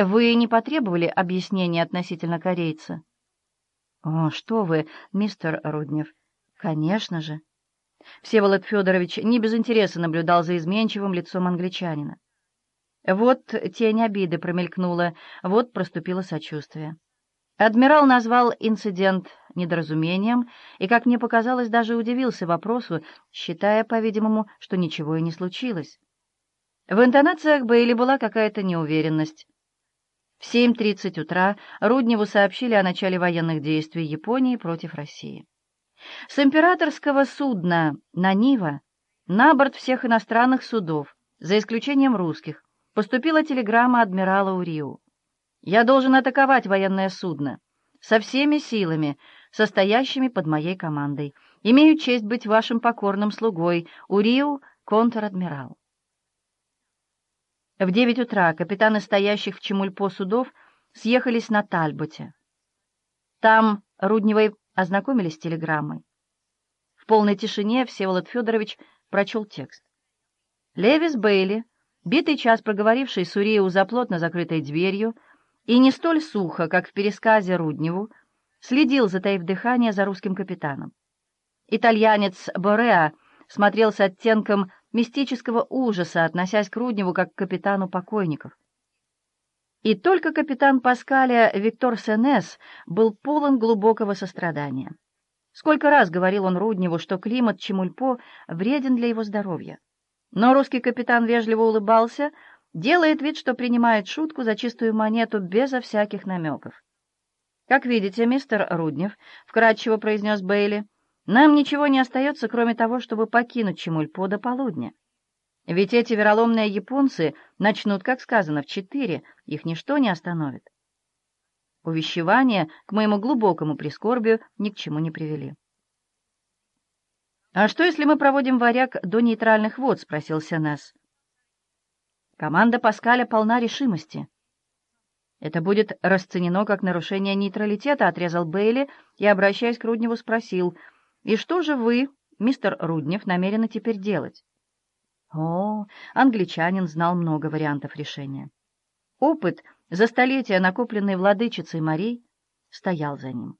Вы не потребовали объяснения относительно корейца? О, что вы, мистер Руднев, конечно же. Всеволод Федорович не без интереса наблюдал за изменчивым лицом англичанина. Вот тень обиды промелькнула, вот проступило сочувствие. Адмирал назвал инцидент недоразумением и, как мне показалось, даже удивился вопросу, считая, по-видимому, что ничего и не случилось. В интонациях Бейли была какая-то неуверенность. В 7.30 утра Рудневу сообщили о начале военных действий Японии против России. С императорского судна «Нанива» на борт всех иностранных судов, за исключением русских, поступила телеграмма адмирала Уриу. «Я должен атаковать военное судно со всеми силами, состоящими под моей командой. Имею честь быть вашим покорным слугой, Уриу, контр-адмирал». В девять утра капитаны стоящих в Чемульпо судов съехались на Тальботе. Там Рудневой ознакомились с телеграммой. В полной тишине Всеволод Федорович прочел текст. Левис Бейли, битый час проговоривший Сурею за плотно закрытой дверью, и не столь сухо, как в пересказе Рудневу, следил, затаив дыхание, за русским капитаном. Итальянец Бореа смотрел с оттенком мистического ужаса, относясь к Рудневу как к капитану покойников. И только капитан Паскаля Виктор Сенес был полон глубокого сострадания. Сколько раз говорил он Рудневу, что климат Чемульпо вреден для его здоровья. Но русский капитан вежливо улыбался, делает вид, что принимает шутку за чистую монету безо всяких намеков. «Как видите, мистер Руднев», — вкратчиво произнес Бейли, — нам ничего не остается, кроме того, чтобы покинуть Чемульпо до полудня. Ведь эти вероломные японцы начнут, как сказано, в четыре, их ничто не остановит. Увещевания, к моему глубокому прискорбию, ни к чему не привели. «А что, если мы проводим варяг до нейтральных вод?» — спросил Сенес. Команда Паскаля полна решимости. «Это будет расценено как нарушение нейтралитета», — отрезал Бейли и, обращаясь к Рудневу, спросил — и что же вы, мистер Руднев, намерены теперь делать? О, англичанин знал много вариантов решения. Опыт, за столетия накопленный владычицей морей, стоял за ним.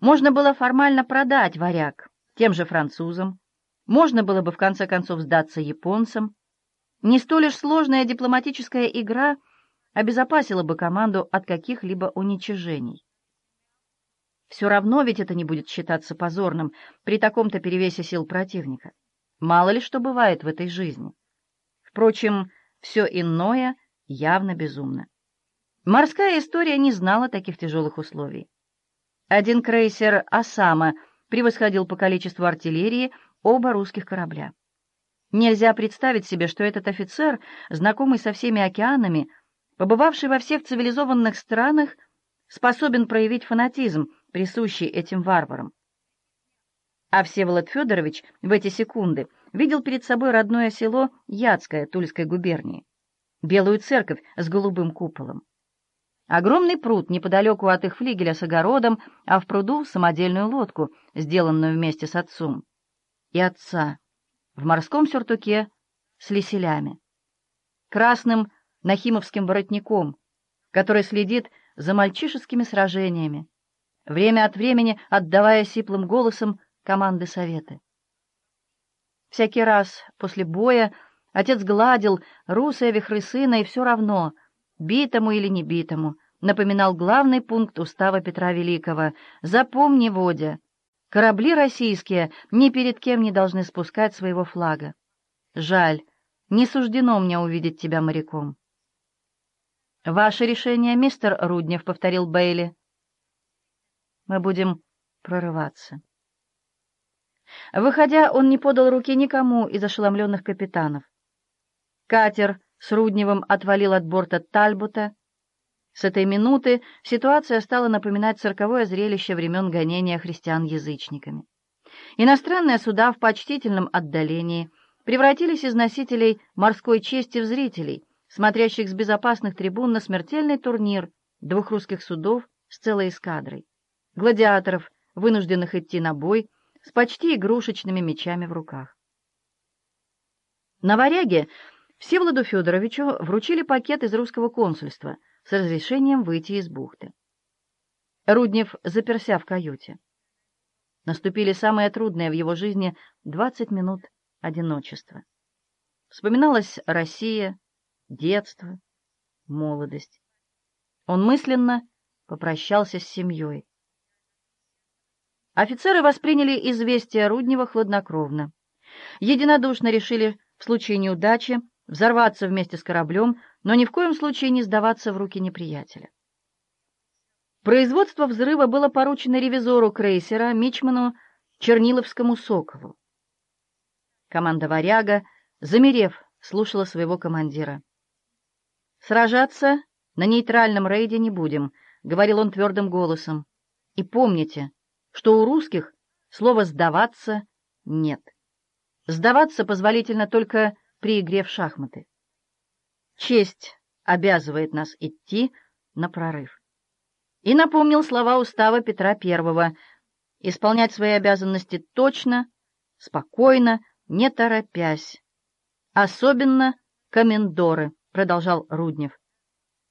Можно было формально продать варяг тем же французам, можно было бы в конце концов сдаться японцам. Не столь лишь сложная дипломатическая игра обезопасила бы команду от каких-либо уничижений. Все равно ведь это не будет считаться позорным при таком-то перевесе сил противника. Мало ли что бывает в этой жизни. Впрочем, все иное явно безумно. Морская история не знала таких тяжелых условий. Один крейсер «Осама» превосходил по количеству артиллерии оба русских корабля. Нельзя представить себе, что этот офицер, знакомый со всеми океанами, побывавший во всех цивилизованных странах, способен проявить фанатизм, присущий этим варварам. А Всеволод Федорович в эти секунды видел перед собой родное село Яцкое Тульской губернии, белую церковь с голубым куполом. Огромный пруд неподалеку от их флигеля с огородом, а в пруду самодельную лодку, сделанную вместе с отцом. И отца в морском сюртуке с леселями. Красным нахимовским воротником, который следит за мальчишескими сражениями, время от времени отдавая сиплым голосом команды советы. Всякий раз после боя отец гладил русые вихры сына, и все равно, битому или не битому, напоминал главный пункт устава Петра Великого «Запомни, Водя, корабли российские ни перед кем не должны спускать своего флага. Жаль, не суждено мне увидеть тебя моряком». «Ваше решение, мистер Руднев», — повторил Бейли. Мы будем прорываться. Выходя, он не подал руки никому из ошеломленных капитанов. Катер с Рудневым отвалил от борта Тальбота. С этой минуты ситуация стала напоминать цирковое зрелище времен гонения христиан язычниками. Иностранные суда в почтительном отдалении превратились из носителей морской чести в зрителей, смотрящих с безопасных трибун на смертельный турнир двух русских судов с целой эскадрой гладиаторов, вынужденных идти на бой с почти игрушечными мечами в руках. На варяге Всеволоду Федоровичу вручили пакет из русского консульства с разрешением выйти из бухты. Руднев заперся в каюте. Наступили самые трудные в его жизни двадцать минут одиночества. Вспоминалась Россия, детство, молодость. Он мысленно попрощался с семьей. Офицеры восприняли известие Руднева хладнокровно. Единодушно решили в случае неудачи взорваться вместе с кораблем, но ни в коем случае не сдаваться в руки неприятеля. Производство взрыва было поручено ревизору крейсера Мичману Черниловскому Соколу. Команда «Варяга», замерев, слушала своего командира. «Сражаться на нейтральном рейде не будем», — говорил он твердым голосом. «И помните, что у русских слова «сдаваться» нет. Сдаваться позволительно только при игре в шахматы. Честь обязывает нас идти на прорыв. И напомнил слова устава Петра I исполнять свои обязанности точно, спокойно, не торопясь. Особенно комендоры, продолжал Руднев,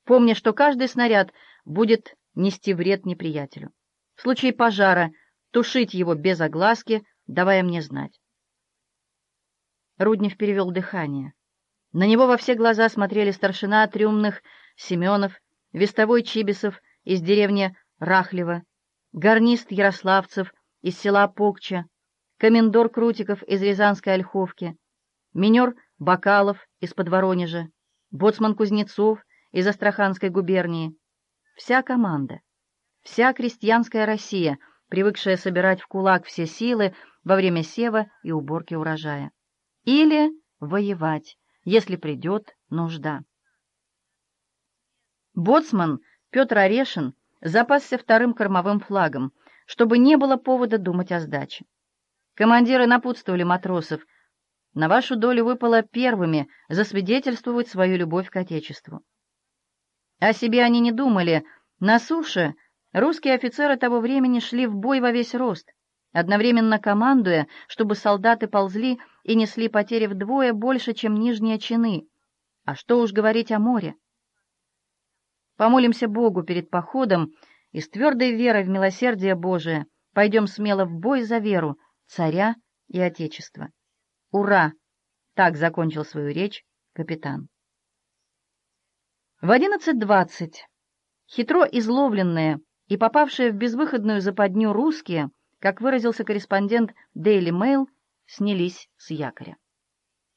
помня, что каждый снаряд будет нести вред неприятелю. В случае пожара тушить его без огласки, давая мне знать. Руднев перевел дыхание. На него во все глаза смотрели старшина трюмных Семенов, вестовой Чибисов из деревни Рахлева, гарнист Ярославцев из села Покча, комендор Крутиков из Рязанской Ольховки, минер Бакалов из Подворонежа, боцман Кузнецов из Астраханской губернии. Вся команда, вся крестьянская Россия, привыкшая собирать в кулак все силы во время сева и уборки урожая. Или воевать, если придет нужда. Боцман Петр Орешин запасся вторым кормовым флагом, чтобы не было повода думать о сдаче. Командиры напутствовали матросов. На вашу долю выпало первыми засвидетельствовать свою любовь к Отечеству. О себе они не думали. На суше русские офицеры того времени шли в бой во весь рост одновременно командуя, чтобы солдаты ползли и несли потери вдвое больше, чем нижние чины. А что уж говорить о море? Помолимся Богу перед походом и с твердой верой в милосердие Божие пойдем смело в бой за веру, царя и отечества. Ура! Так закончил свою речь капитан. В одиннадцать двадцать хитро изловленные и попавшие в безвыходную западню русские как выразился корреспондент Daily Mail, снялись с якоря.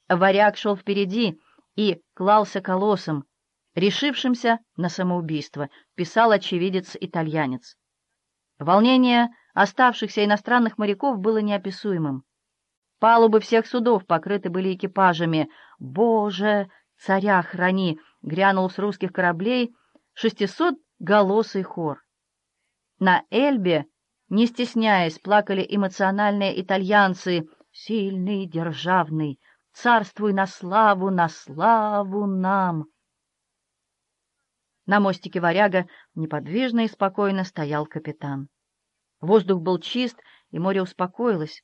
Варяг шел впереди и клался колоссом, решившимся на самоубийство, писал очевидец-итальянец. Волнение оставшихся иностранных моряков было неописуемым. Палубы всех судов покрыты были экипажами. «Боже, царя храни!» — грянул с русских кораблей шестисот голосый хор. На Эльбе не стесняясь, плакали эмоциональные итальянцы «Сильный, державный, царствуй на славу, на славу нам!» На мостике варяга неподвижно и спокойно стоял капитан. Воздух был чист, и море успокоилось.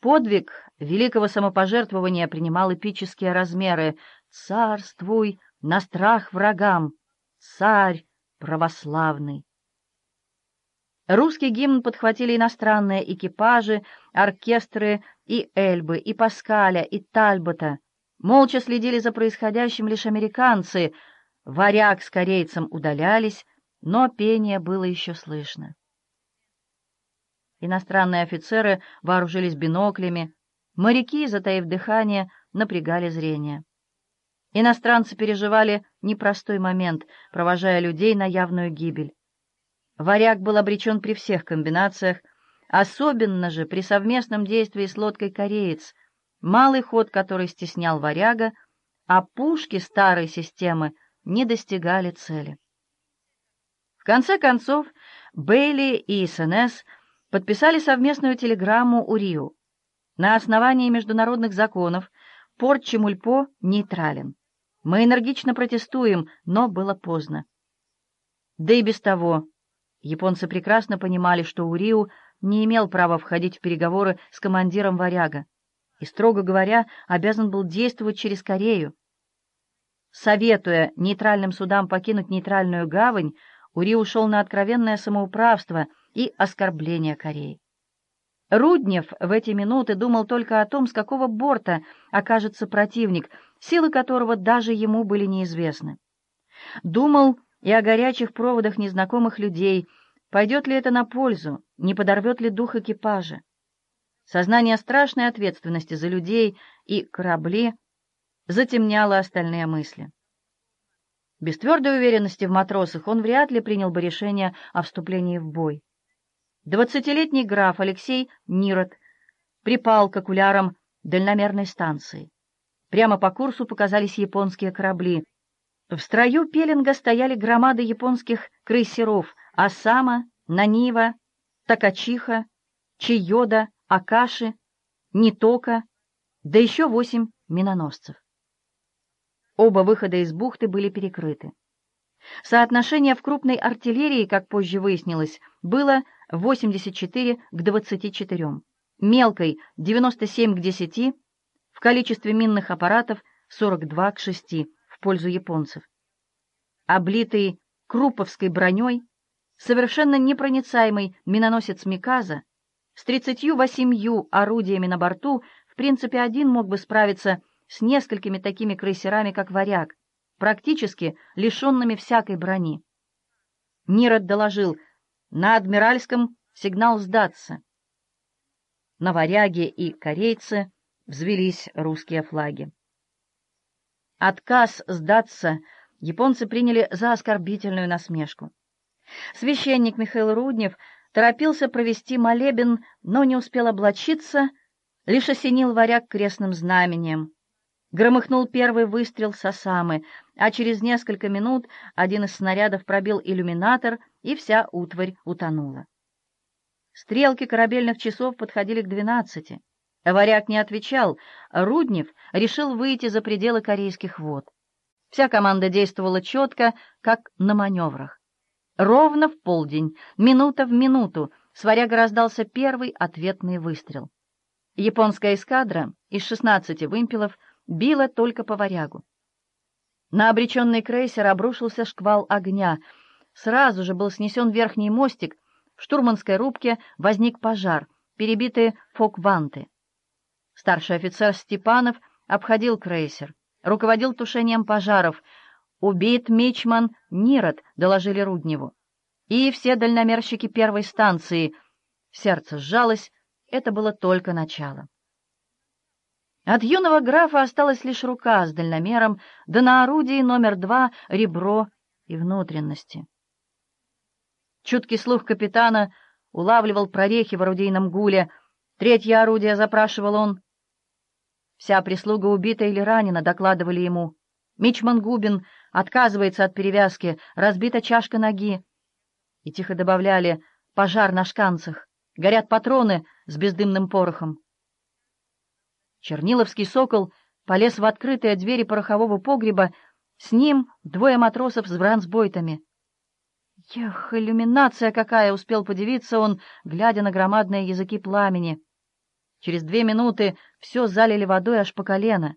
Подвиг великого самопожертвования принимал эпические размеры. «Царствуй на страх врагам! Царь православный!» Русский гимн подхватили иностранные экипажи, оркестры и Эльбы, и Паскаля, и Тальбота. Молча следили за происходящим лишь американцы. Варяг с корейцем удалялись, но пение было еще слышно. Иностранные офицеры вооружились биноклями, моряки, затаив дыхание, напрягали зрение. Иностранцы переживали непростой момент, провожая людей на явную гибель. Варяг был обречен при всех комбинациях, особенно же при совместном действии с лодкой «Кореец», малый ход который стеснял варяга, а пушки старой системы не достигали цели. В конце концов, Бейли и СНС подписали совместную телеграмму Урию. На основании международных законов порт Чемульпо нейтрален. Мы энергично протестуем, но было поздно. Да и без того Японцы прекрасно понимали, что Уриу не имел права входить в переговоры с командиром «Варяга» и, строго говоря, обязан был действовать через Корею. советуя нейтральным судам покинуть нейтральную гавань, Ури ушел на откровенное самоуправство и оскорбление Кореи. Руднев в эти минуты думал только о том, с какого борта окажется противник, силы которого даже ему были неизвестны. Думал и о горячих проводах незнакомых людей, пойдет ли это на пользу, не подорвет ли дух экипажа. Сознание страшной ответственности за людей и корабли затемняло остальные мысли. Без твердой уверенности в матросах он вряд ли принял бы решение о вступлении в бой. Двадцатилетний граф Алексей Нирот припал к окулярам дальномерной станции. Прямо по курсу показались японские корабли. В строю пеленга стояли громады японских крейсеров Асама, Нанива, Такачиха, Чиода, Акаши, Нитока, да еще восемь миноносцев. Оба выхода из бухты были перекрыты. Соотношение в крупной артиллерии, как позже выяснилось, было 84 к 24, мелкой 97 к 10, в количестве минных аппаратов 42 к 6 пользу японцев. Облитый круповской броней, совершенно непроницаемый миноносец Миказа с 38 орудиями на борту в принципе один мог бы справиться с несколькими такими крейсерами, как «Варяг», практически лишенными всякой брони. Нирот доложил, на Адмиральском сигнал сдаться. На «Варяге» и «Корейцы» взвелись русские флаги. Отказ сдаться японцы приняли за оскорбительную насмешку. Священник Михаил Руднев торопился провести молебен, но не успел облачиться, лишь осенил варяг крестным знамением. Громыхнул первый выстрел с осамы, а через несколько минут один из снарядов пробил иллюминатор, и вся утварь утонула. Стрелки корабельных часов подходили к двенадцати. Варяг не отвечал, Руднев решил выйти за пределы корейских вод. Вся команда действовала четко, как на маневрах. Ровно в полдень, минута в минуту, с варяга раздался первый ответный выстрел. Японская эскадра из шестнадцати вымпелов — била только по варягу. На обреченный крейсер обрушился шквал огня. Сразу же был снесен верхний мостик, в штурманской рубке возник пожар, перебитые фок-ванты. Старший офицер Степанов обходил крейсер, руководил тушением пожаров. «Убит мичман Нирот», — доложили Рудневу. «И все дальномерщики первой станции». Сердце сжалось, это было только начало. От юного графа осталась лишь рука с дальномером, да на орудии номер два ребро и внутренности. Чуткий слух капитана улавливал прорехи в орудийном гуле. Третье орудие запрашивал он. Вся прислуга убита или ранена, докладывали ему. Мичман Губин отказывается от перевязки, разбита чашка ноги. И тихо добавляли «пожар на шканцах, горят патроны с бездымным порохом». Черниловский сокол полез в открытые двери порохового погреба, с ним двое матросов с бранцбойтами. Эх, иллюминация какая! — успел подивиться он, глядя на громадные языки пламени. Через две минуты все залили водой аж по колено.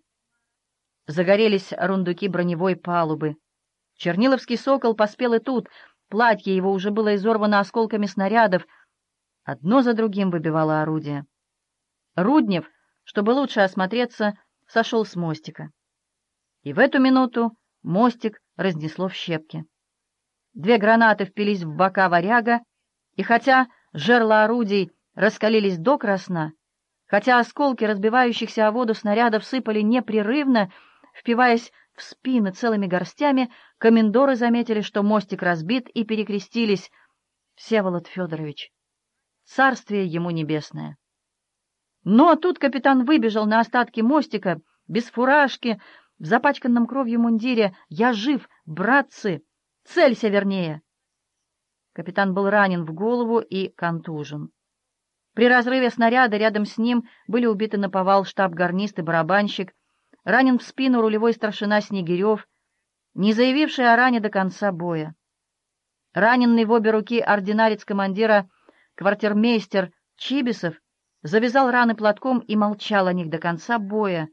Загорелись рундуки броневой палубы. Черниловский сокол поспел и тут, платье его уже было изорвано осколками снарядов. Одно за другим выбивало орудие. Руднев чтобы лучше осмотреться, сошел с мостика. И в эту минуту мостик разнесло в щепки. Две гранаты впились в бока варяга, и хотя жерла орудий раскалились до красна, хотя осколки разбивающихся о воду снарядов сыпали непрерывно, впиваясь в спины целыми горстями, комендоры заметили, что мостик разбит, и перекрестились. Всеволод Федорович, царствие ему небесное. Но тут капитан выбежал на остатки мостика, без фуражки, в запачканном кровью мундире. «Я жив, братцы! Целься вернее!» Капитан был ранен в голову и контужен. При разрыве снаряда рядом с ним были убиты наповал штаб-гарнист и барабанщик, ранен в спину рулевой старшина Снегирев, не заявивший о ране до конца боя. Раненный в обе руки ординарец командира квартирмейстер Чибисов завязал раны платком и молчал о них до конца боя,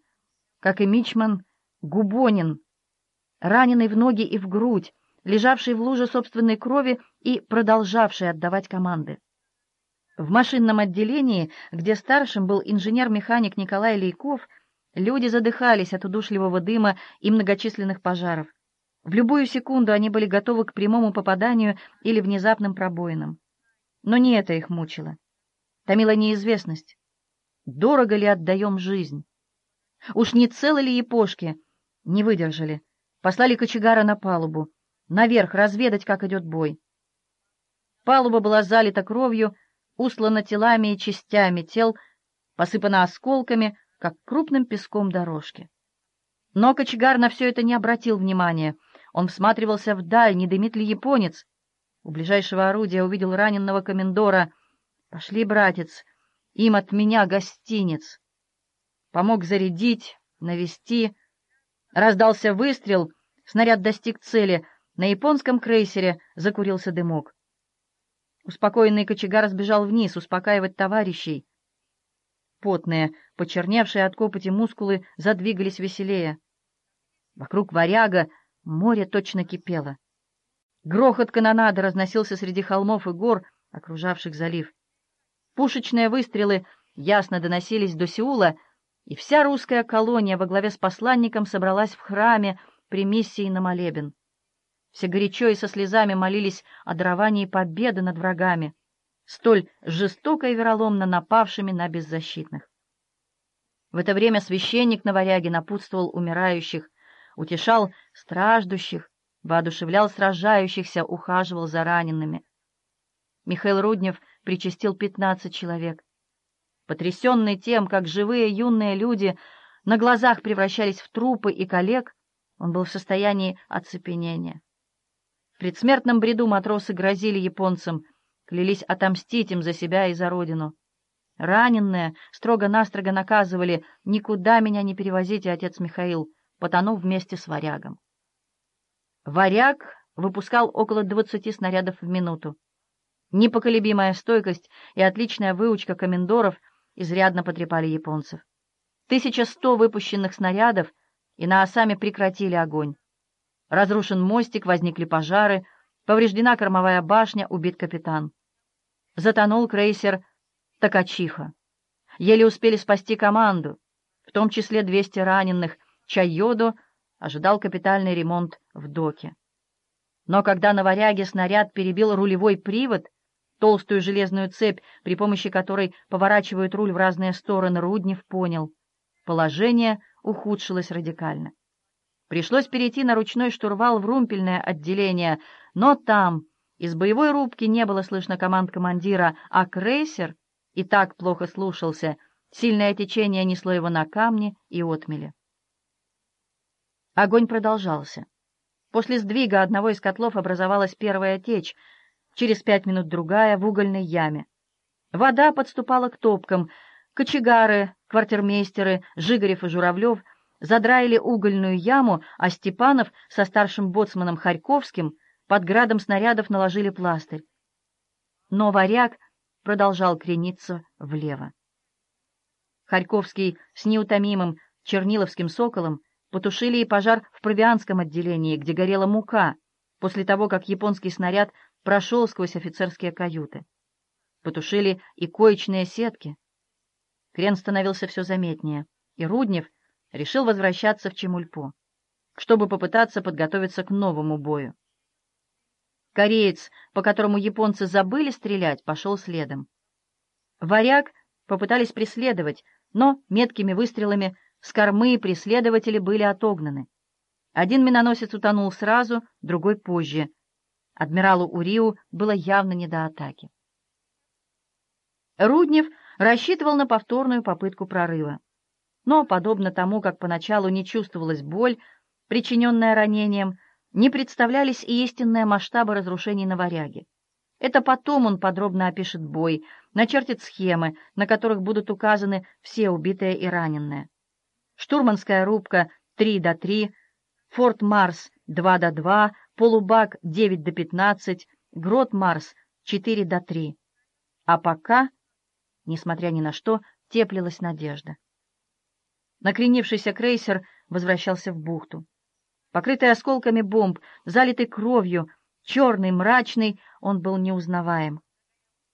как и Мичман Губонин, раненый в ноги и в грудь, лежавший в луже собственной крови и продолжавший отдавать команды. В машинном отделении, где старшим был инженер-механик Николай Лейков, люди задыхались от удушливого дыма и многочисленных пожаров. В любую секунду они были готовы к прямому попаданию или внезапным пробоинам. Но не это их мучило. Томила неизвестность. Дорого ли отдаем жизнь? Уж не целы ли епошки? Не выдержали. Послали кочегара на палубу. Наверх разведать, как идет бой. Палуба была залита кровью, услана телами и частями тел, посыпана осколками, как крупным песком дорожки. Но кочегар на все это не обратил внимания. Он всматривался вдаль, не дымит ли японец. У ближайшего орудия увидел раненного комендора. «Пошли, братец, им от меня гостиниц». Помог зарядить, навести. Раздался выстрел, снаряд достиг цели. На японском крейсере закурился дымок. Успокоенный кочегар сбежал вниз, успокаивать товарищей. Потные, почерневшие от копоти мускулы задвигались веселее. Вокруг варяга море точно кипело. Грохот канонады разносился среди холмов и гор, окружавших залив. Пушечные выстрелы ясно доносились до Сеула, и вся русская колония во главе с посланником собралась в храме при миссии на молебен. Все горячо и со слезами молились о даровании победы над врагами, столь жестоко и вероломно напавшими на беззащитных. В это время священник на варяге напутствовал умирающих, утешал страждущих, воодушевлял сражающихся, ухаживал за ранеными. Михаил Руднев причастил пятнадцать человек. Потрясенный тем, как живые юные люди на глазах превращались в трупы и коллег, он был в состоянии оцепенения. Предсмертном бреду матросы грозили японцам, клялись отомстить им за себя и за родину. Раненые строго-настрого наказывали «Никуда меня не перевозите, отец Михаил», потонув вместе с варягом. Варяг выпускал около двадцати снарядов в минуту. Непоколебимая стойкость и отличная выучка комендоров изрядно потрепали японцев. Тысяча сто выпущенных снарядов, и на осами прекратили огонь. Разрушен мостик, возникли пожары, повреждена кормовая башня, убит капитан. Затонул крейсер Такачиха. Еле успели спасти команду, в том числе 200 раненых, Чайоду ожидал капитальный ремонт в доке. Но когда на варяге снаряд перебил рулевой привод, толстую железную цепь, при помощи которой поворачивают руль в разные стороны, Руднев понял. Положение ухудшилось радикально. Пришлось перейти на ручной штурвал в румпельное отделение, но там из боевой рубки не было слышно команд командира, а крейсер и так плохо слушался, сильное течение несло его на камни и отмели. Огонь продолжался. После сдвига одного из котлов образовалась первая течь, через пять минут другая в угольной яме. Вода подступала к топкам. Кочегары, квартирмейстеры, Жигарев и Журавлев задраили угольную яму, а Степанов со старшим боцманом Харьковским под градом снарядов наложили пластырь. Но варяг продолжал крениться влево. Харьковский с неутомимым Черниловским соколом Потушили и пожар в провианском отделении, где горела мука, после того, как японский снаряд прошел сквозь офицерские каюты. Потушили и коечные сетки. Крен становился все заметнее, и Руднев решил возвращаться в Чемульпо, чтобы попытаться подготовиться к новому бою. Кореец, по которому японцы забыли стрелять, пошел следом. Варяг попытались преследовать, но меткими выстрелами с кормы преследователи были отогнаны. Один миноносец утонул сразу, другой позже. Адмиралу Уриу было явно не до атаки. Руднев рассчитывал на повторную попытку прорыва. Но, подобно тому, как поначалу не чувствовалась боль, причиненная ранением, не представлялись и истинные масштабы разрушений на варяге. Это потом он подробно опишет бой, начертит схемы, на которых будут указаны все убитые и раненые штурманская рубка 3 до 3, Форт Марс 2 до 2, полубак 9 до 15, Грот Марс 4 до 3. А пока, несмотря ни на что, теплилась надежда. Накренившийся крейсер возвращался в бухту. Покрытый осколками бомб, залитый кровью, черный, мрачный, он был неузнаваем.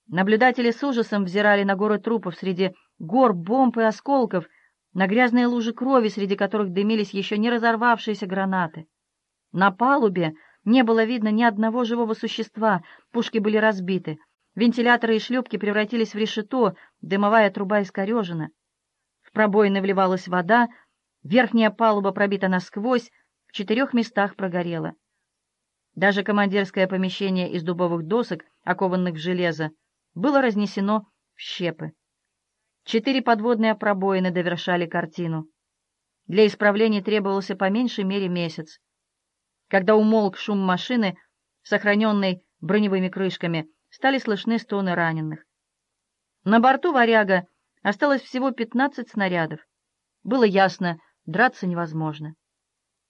Наблюдатели с ужасом взирали на горы трупов среди гор бомб и осколков, на грязные лужи крови, среди которых дымились еще не разорвавшиеся гранаты. На палубе не было видно ни одного живого существа, пушки были разбиты, вентиляторы и шлюпки превратились в решето, дымовая труба искорежена. Пробоины вливалась вода, верхняя палуба пробита насквозь, в четырех местах прогорела. Даже командирское помещение из дубовых досок, окованных в железо, было разнесено в щепы. Четыре подводные пробоины довершали картину. Для исправления требовался по меньшей мере месяц. Когда умолк шум машины, сохраненной броневыми крышками, стали слышны стоны раненых. На борту «Варяга» осталось всего 15 снарядов. Было ясно, драться невозможно.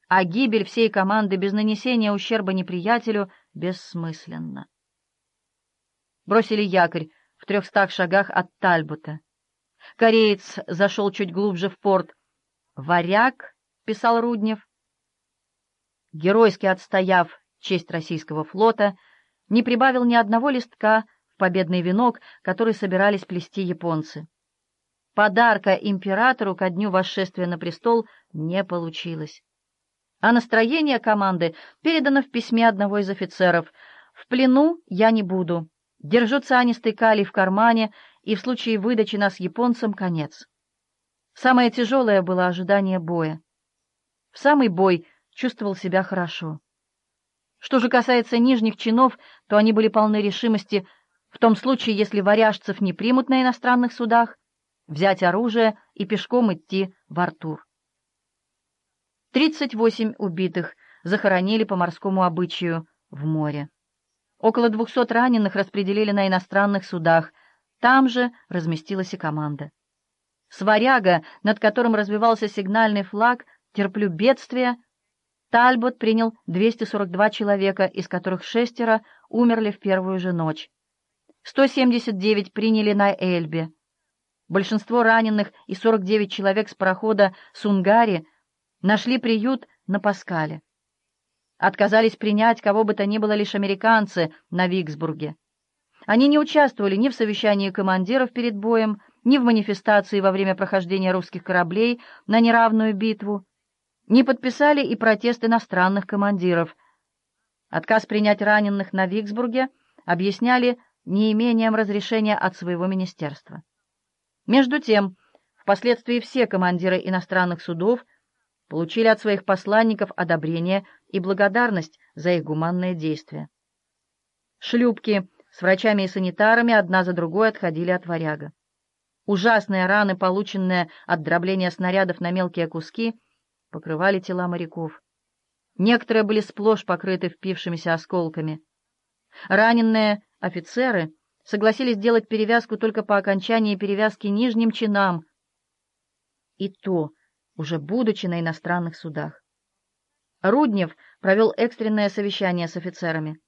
А гибель всей команды без нанесения ущерба неприятелю бессмысленна. Бросили якорь в трехстах шагах от Тальбута. Кореец зашел чуть глубже в порт. «Варяг», — писал Руднев, геройски отстояв честь российского флота, не прибавил ни одного листка в победный венок, который собирались плести японцы. Подарка императору ко дню восшествия на престол не получилось. А настроение команды передано в письме одного из офицеров. «В плену я не буду. Держу цианистый калий в кармане, и в случае выдачи нас японцам конец». Самое тяжелое было ожидание боя. В самый бой чувствовал себя хорошо. Что же касается нижних чинов, то они были полны решимости в том случае, если варяжцев не примут на иностранных судах, взять оружие и пешком идти в Артур. 38 убитых захоронили по морскому обычаю в море. Около 200 раненых распределили на иностранных судах, там же разместилась и команда. С варяга, над которым развивался сигнальный флаг «Терплю бедствия», Тальбот принял 242 человека, из которых шестеро умерли в первую же ночь. 179 приняли на Эльбе. Большинство раненых и 49 человек с парохода «Сунгари» нашли приют на Паскале. Отказались принять кого бы то ни было лишь американцы на Виксбурге. Они не участвовали ни в совещании командиров перед боем, ни в манифестации во время прохождения русских кораблей на неравную битву, не подписали и протест иностранных командиров. Отказ принять раненых на Виксбурге объясняли неимением разрешения от своего министерства. Между тем, впоследствии все командиры иностранных судов получили от своих посланников одобрение и благодарность за их гуманные действия. Шлюпки с врачами и санитарами одна за другой отходили от варяга. Ужасные раны, полученные от дробления снарядов на мелкие куски, покрывали тела моряков. Некоторые были сплошь покрыты впившимися осколками. Раненые офицеры согласились делать перевязку только по окончании перевязки нижним чинам, и то уже будучи на иностранных судах. Руднев провел экстренное совещание с офицерами.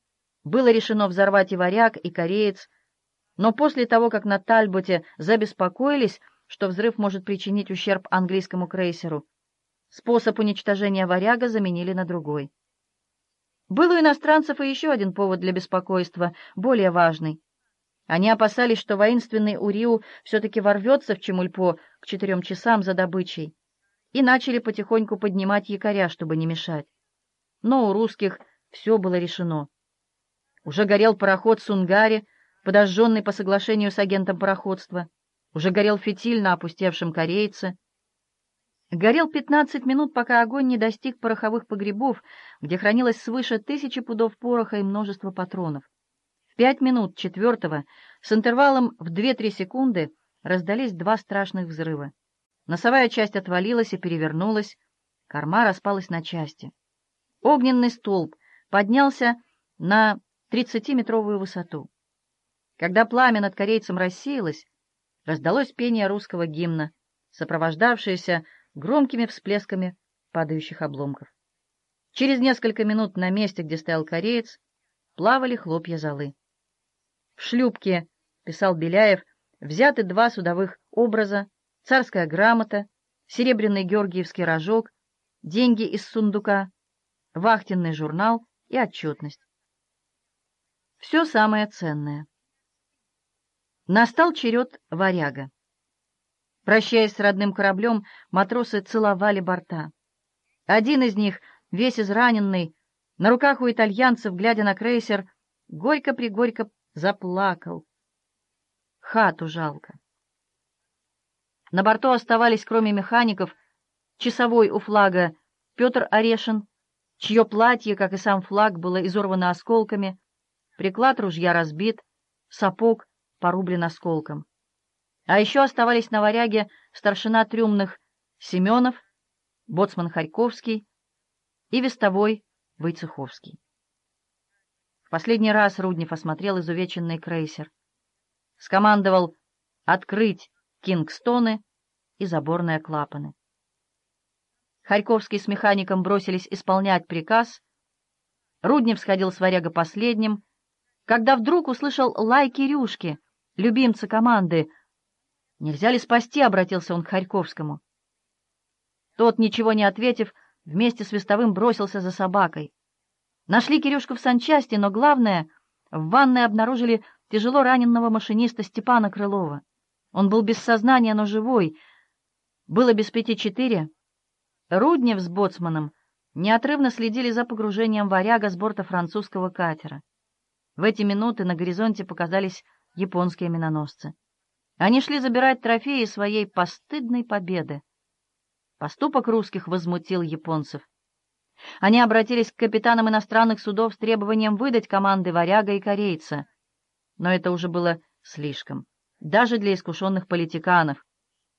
Было решено взорвать и варяг, и кореец, но после того, как на Тальботе забеспокоились, что взрыв может причинить ущерб английскому крейсеру, Способ уничтожения варяга заменили на другой. Был у иностранцев и еще один повод для беспокойства, более важный. Они опасались, что воинственный Уриу все-таки ворвется в Чемульпо к четырем часам за добычей, и начали потихоньку поднимать якоря, чтобы не мешать. Но у русских все было решено. Уже горел пароход Сунгари, подожженный по соглашению с агентом пароходства. Уже горел фитиль на опустевшем корейце. Горел 15 минут, пока огонь не достиг пороховых погребов, где хранилось свыше тысячи пудов пороха и множество патронов. Пять минут четвертого, с интервалом в 2-3 секунды, раздались два страшных взрыва. Носовая часть отвалилась и перевернулась, корма распалась на части. Огненный столб поднялся на 30-метровую высоту. Когда пламя над корейцем рассеялось, раздалось пение русского гимна, сопровождавшееся громкими всплесками падающих обломков. Через несколько минут на месте, где стоял кореец, плавали хлопья золы. В шлюпке, писал Беляев, взяты два судовых образа, царская грамота, серебряный георгиевский рожок, деньги из сундука, вахтенный журнал и отчетность. Все самое ценное. Настал черед варяга. Прощаясь с родным кораблем, матросы целовали борта. Один из них, весь израненный, на руках у итальянцев, глядя на крейсер, горько-пригорько заплакал. Хату жалко. На борту оставались, кроме механиков, часовой у флага Петр Орешин, чье платье, как и сам флаг, было изорвано осколками, приклад ружья разбит, сапог порублен осколком. А еще оставались на варяге старшина трюмных Семенов, боцман Харьковский и вестовой Войцеховский. В последний раз Руднев осмотрел изувеченный крейсер. Скомандовал «Открыть кингстоны и заборные клапаны». Харьковский с механиком бросились исполнять приказ. Руднев сходил с варяга последним, когда вдруг услышал лай Кирюшки, любимца команды. «Нельзя ли спасти?» — обратился он к Харьковскому. Тот, ничего не ответив, вместе с Вестовым бросился за собакой. Нашли Кирюшку в санчасти, но главное, в ванной обнаружили тяжело раненного машиниста Степана Крылова. Он был без сознания, но живой. Было без пяти четыре. Руднев с боцманом неотрывно следили за погружением варяга с борта французского катера. В эти минуты на горизонте показались японские миноносцы. Они шли забирать трофеи своей постыдной победы. Поступок русских возмутил японцев. Они обратились к капитанам иностранных судов с требованием выдать команды варяга и корейца. Но это уже было слишком, даже для искушенных политиканов,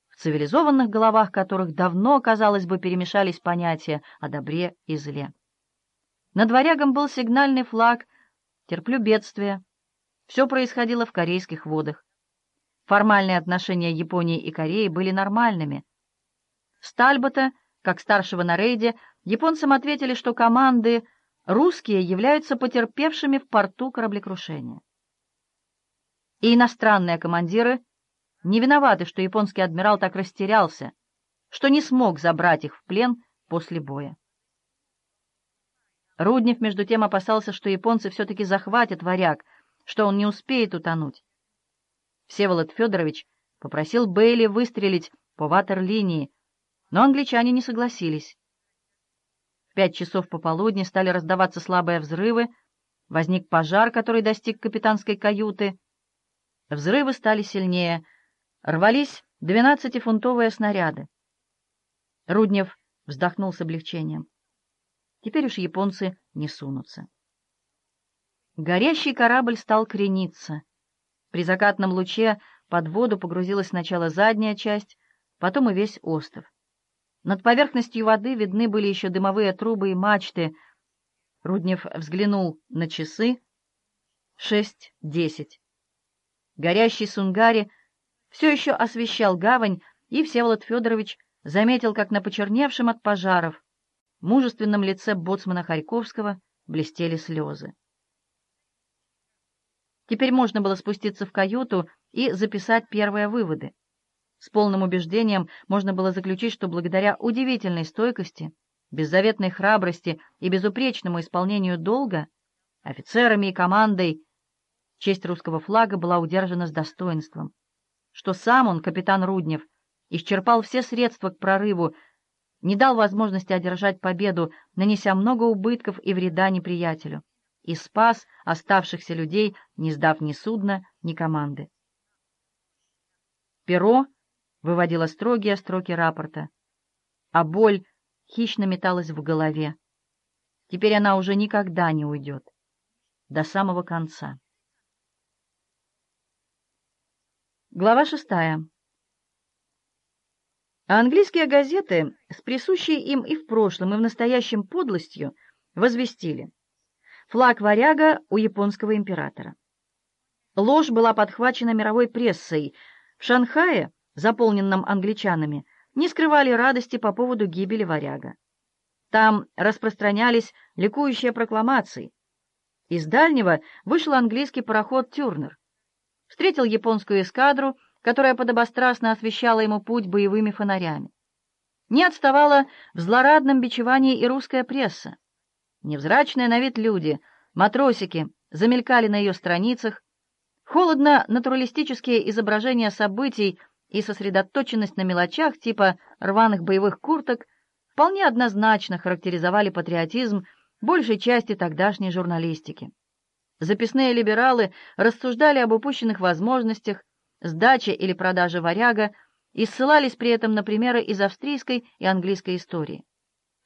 в цивилизованных головах которых давно, казалось бы, перемешались понятия о добре и зле. Над варягом был сигнальный флаг «Терплю бедствие». Все происходило в корейских водах. Формальные отношения Японии и Кореи были нормальными. Стальбота, как старшего на рейде, японцам ответили, что команды русские являются потерпевшими в порту кораблекрушения. И иностранные командиры не виноваты, что японский адмирал так растерялся, что не смог забрать их в плен после боя. Руднев, между тем, опасался, что японцы все-таки захватят варяг, что он не успеет утонуть. Всеволод Федорович попросил Бейли выстрелить по ватерлинии, но англичане не согласились. Пять часов пополудни стали раздаваться слабые взрывы, возник пожар, который достиг капитанской каюты. Взрывы стали сильнее, рвались двенадцатифунтовые снаряды. Руднев вздохнул с облегчением. Теперь уж японцы не сунутся. Горящий корабль стал крениться. При закатном луче под воду погрузилась сначала задняя часть, потом и весь остров. Над поверхностью воды видны были еще дымовые трубы и мачты. Руднев взглянул на часы. Шесть десять. Горящий Сунгари все еще освещал гавань, и Всеволод Федорович заметил, как на почерневшем от пожаров мужественном лице боцмана Харьковского блестели слезы. Теперь можно было спуститься в каюту и записать первые выводы. С полным убеждением можно было заключить, что благодаря удивительной стойкости, беззаветной храбрости и безупречному исполнению долга офицерами и командой честь русского флага была удержана с достоинством, что сам он, капитан Руднев, исчерпал все средства к прорыву, не дал возможности одержать победу, нанеся много убытков и вреда неприятелю, и спас оставшихся людей, не сдав ни судна, ни команды. Перо выводила строгие строки рапорта, а боль хищно металась в голове. Теперь она уже никогда не уйдет. До самого конца. Глава шестая. А английские газеты с присущей им и в прошлом, и в настоящем подлостью возвестили. Флаг варяга у японского императора. Ложь была подхвачена мировой прессой. В Шанхае заполненном англичанами, не скрывали радости по поводу гибели варяга. Там распространялись ликующие прокламации. Из дальнего вышел английский пароход «Тюрнер». Встретил японскую эскадру, которая подобострастно освещала ему путь боевыми фонарями. Не отставала в злорадном бичевании и русская пресса. Невзрачные на вид люди, матросики, замелькали на ее страницах, холодно-натуралистические изображения событий и сосредоточенность на мелочах типа рваных боевых курток вполне однозначно характеризовали патриотизм большей части тогдашней журналистики. Записные либералы рассуждали об упущенных возможностях, сдаче или продаже варяга и ссылались при этом на примеры из австрийской и английской истории.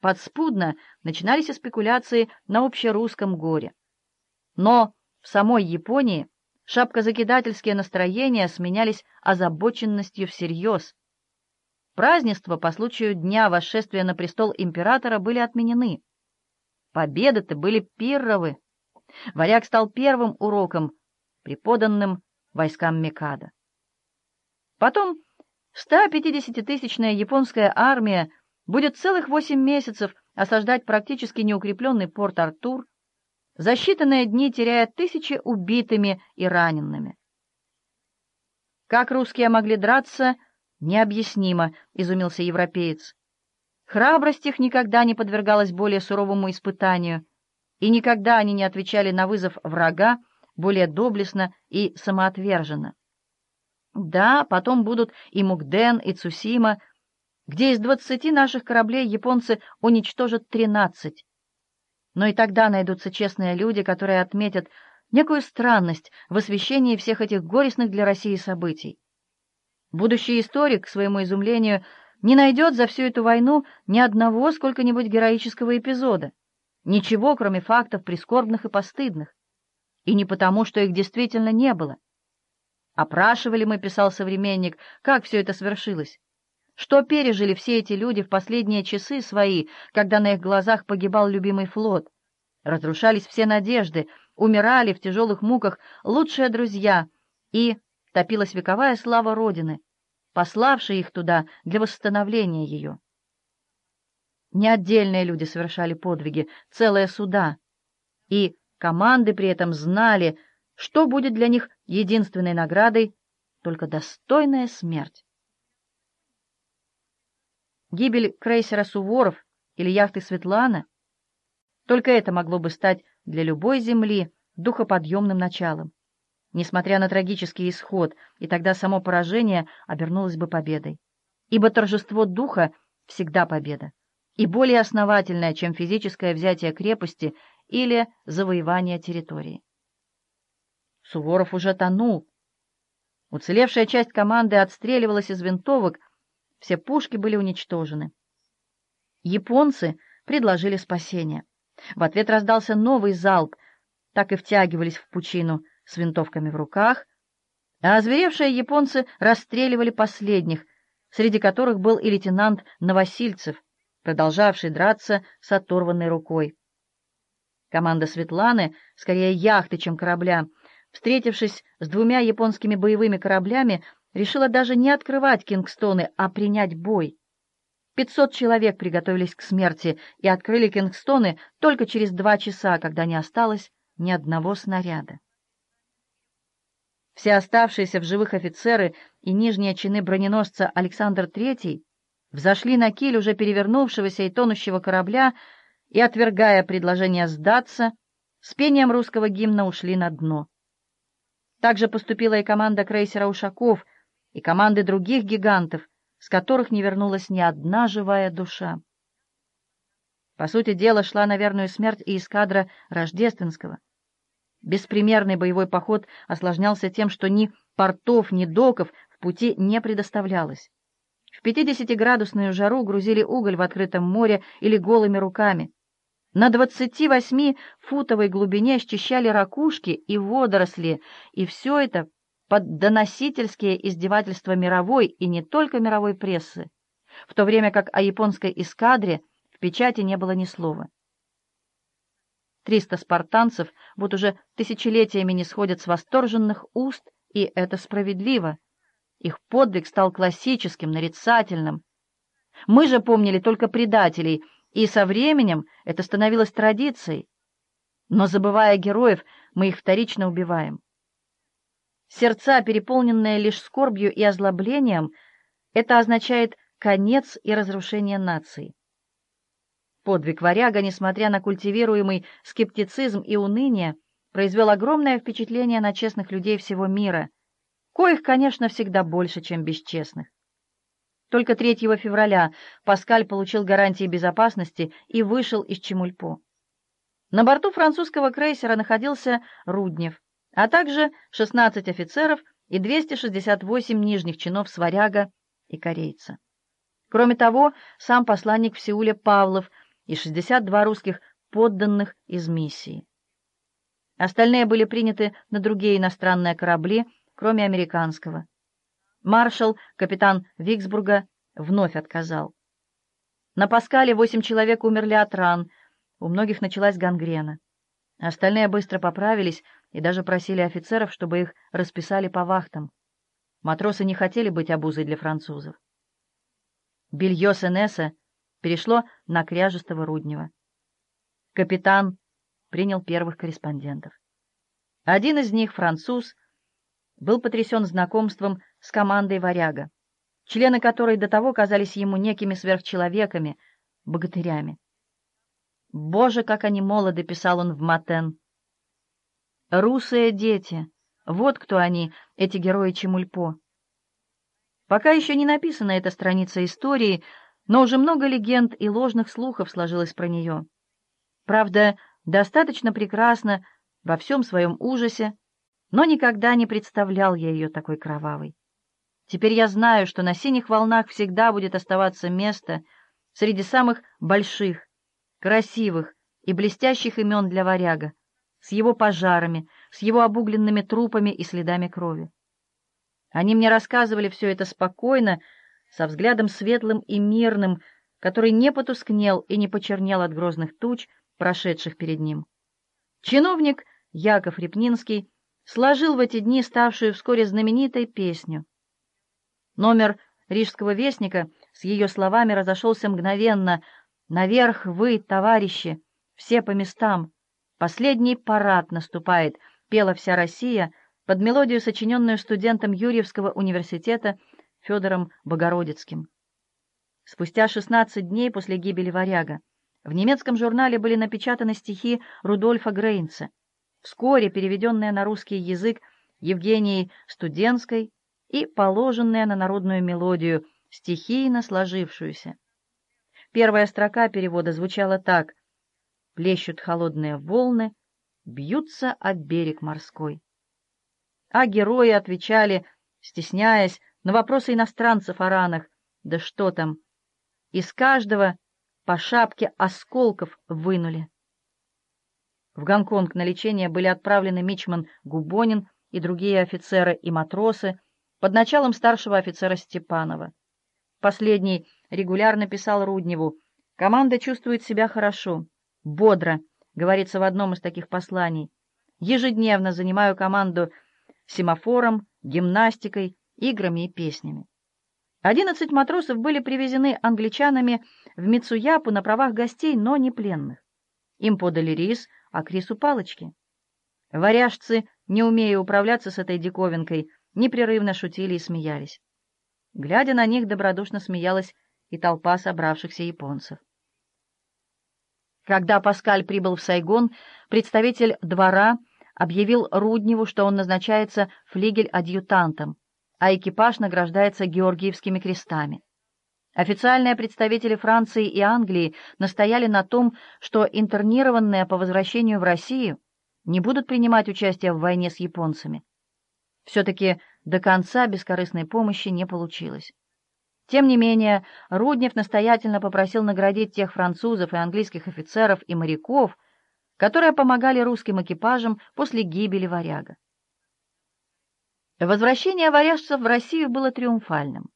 Подспудно начинались и спекуляции на общерусском горе. Но в самой Японии шапкозакидательские настроения сменялись озабоченностью всерьез. Празднества по случаю дня восшествия на престол императора были отменены. Победы-то были пирровы. Варяг стал первым уроком, преподанным войскам Микада. Потом 150-тысячная японская армия будет целых восемь месяцев осаждать практически неукрепленный порт Артур, за считанные дни теряя тысячи убитыми и ранеными. Как русские могли драться, необъяснимо, изумился европеец. Храбрость их никогда не подвергалась более суровому испытанию, и никогда они не отвечали на вызов врага более доблестно и самоотверженно. Да, потом будут и Мукден, и Цусима, где из двадцати наших кораблей японцы уничтожат тринадцать. Но и тогда найдутся честные люди, которые отметят некую странность в освещении всех этих горестных для России событий. Будущий историк, к своему изумлению, не найдет за всю эту войну ни одного сколько-нибудь героического эпизода, ничего, кроме фактов прискорбных и постыдных. И не потому, что их действительно не было. Опрашивали мы, писал современник, как все это свершилось. Что пережили все эти люди в последние часы свои, когда на их глазах погибал любимый флот? Разрушались все надежды, умирали в тяжелых муках лучшие друзья, и топилась вековая слава Родины, пославшей их туда для восстановления ее. Не отдельные люди совершали подвиги, целые суда, и команды при этом знали, что будет для них единственной наградой, только достойная смерть. Гибель крейсера «Суворов» или яхты «Светлана» — только это могло бы стать для любой земли духоподъемным началом, несмотря на трагический исход, и тогда само поражение обернулось бы победой. Ибо торжество духа всегда победа, и более основательное, чем физическое взятие крепости или завоевание территории. Суворов уже тонул. Уцелевшая часть команды отстреливалась из винтовок, все пушки были уничтожены. Японцы предложили спасение. В ответ раздался новый залп, так и втягивались в пучину с винтовками в руках, а озверевшие японцы расстреливали последних, среди которых был и лейтенант Новосильцев, продолжавший драться с оторванной рукой. Команда Светланы, скорее яхты, чем корабля, встретившись с двумя японскими боевыми кораблями, решила даже не открывать Кингстоны, а принять бой. Пятьсот человек приготовились к смерти и открыли Кингстоны только через два часа, когда не осталось ни одного снаряда. Все оставшиеся в живых офицеры и нижние чины броненосца Александр III взошли на киль уже перевернувшегося и тонущего корабля и, отвергая предложение сдаться, с пением русского гимна ушли на дно. Так же поступила и команда крейсера «Ушаков», и команды других гигантов, с которых не вернулась ни одна живая душа. По сути дела, шла на верную смерть и эскадра Рождественского. Беспримерный боевой поход осложнялся тем, что ни портов, ни доков в пути не предоставлялось. В 50-градусную жару грузили уголь в открытом море или голыми руками. На 28-футовой глубине счищали ракушки и водоросли, и все это под доносительские издевательства мировой и не только мировой прессы, в то время как о японской эскадре в печати не было ни слова. Триста спартанцев вот уже тысячелетиями не сходят с восторженных уст, и это справедливо. Их подвиг стал классическим, нарицательным. Мы же помнили только предателей, и со временем это становилось традицией. Но, забывая героев, мы их вторично убиваем сердца, переполненные лишь скорбью и озлоблением, это означает конец и разрушение нации. Подвиг варяга, несмотря на культивируемый скептицизм и уныние, произвел огромное впечатление на честных людей всего мира, коих, конечно, всегда больше, чем бесчестных. Только 3 февраля Паскаль получил гарантии безопасности и вышел из Чемульпо. На борту французского крейсера находился Руднев, а также 16 офицеров и 268 нижних чинов сваряга и корейца. Кроме того, сам посланник в Сеуле Павлов и 62 русских подданных из миссии. Остальные были приняты на другие иностранные корабли, кроме американского. Маршал, капитан Виксбурга, вновь отказал. На Паскале восемь человек умерли от ран, у многих началась гангрена. Остальные быстро поправились и даже просили офицеров, чтобы их расписали по вахтам. Матросы не хотели быть обузой для французов. Белье Сенеса перешло на кряжестого Руднева. Капитан принял первых корреспондентов. Один из них, француз, был потрясен знакомством с командой «Варяга», члены которой до того казались ему некими сверхчеловеками, богатырями. «Боже, как они молоды!» — писал он в Матен. «Русые дети! Вот кто они, эти герои Чемульпо!» Пока еще не написана эта страница истории, но уже много легенд и ложных слухов сложилось про нее. Правда, достаточно прекрасно во всем своем ужасе, но никогда не представлял я ее такой кровавой. Теперь я знаю, что на синих волнах всегда будет оставаться место среди самых больших, красивых и блестящих имен для варяга, с его пожарами, с его обугленными трупами и следами крови. Они мне рассказывали все это спокойно, со взглядом светлым и мирным, который не потускнел и не почернел от грозных туч, прошедших перед ним. Чиновник Яков Репнинский сложил в эти дни ставшую вскоре знаменитой песню. Номер Рижского вестника с ее словами разошелся мгновенно — Наверх вы, товарищи, все по местам. Последний парад наступает, пела вся Россия под мелодию, сочиненную студентом Юрьевского университета Федором Богородицким. Спустя 16 дней после гибели варяга в немецком журнале были напечатаны стихи Рудольфа Грейнца, вскоре переведенные на русский язык Евгенией Студенской и положенные на народную мелодию, стихийно сложившуюся. Первая строка перевода звучала так «Плещут холодные волны, бьются об берег морской». А герои отвечали, стесняясь, на вопросы иностранцев о ранах. Да что там? Из каждого по шапке осколков вынули. В Гонконг на лечение были отправлены Мичман Губонин и другие офицеры и матросы под началом старшего офицера Степанова. Последний регулярно писал Рудневу. «Команда чувствует себя хорошо, бодро», — говорится в одном из таких посланий. «Ежедневно занимаю команду семафором, гимнастикой, играми и песнями». Одиннадцать матросов были привезены англичанами в Мицуяпу на правах гостей, но не пленных. Им подали рис, а Крису палочки. Варяжцы, не умея управляться с этой диковинкой, непрерывно шутили и смеялись. Глядя на них, добродушно смеялась и толпа собравшихся японцев. Когда Паскаль прибыл в Сайгон, представитель двора объявил Рудневу, что он назначается флигель-адъютантом, а экипаж награждается георгиевскими крестами. Официальные представители Франции и Англии настояли на том, что интернированные по возвращению в Россию не будут принимать участие в войне с японцами. Все-таки до конца бескорыстной помощи не получилось. Тем не менее, Руднев настоятельно попросил наградить тех французов и английских офицеров и моряков, которые помогали русским экипажам после гибели варяга. Возвращение варяжцев в Россию было триумфальным.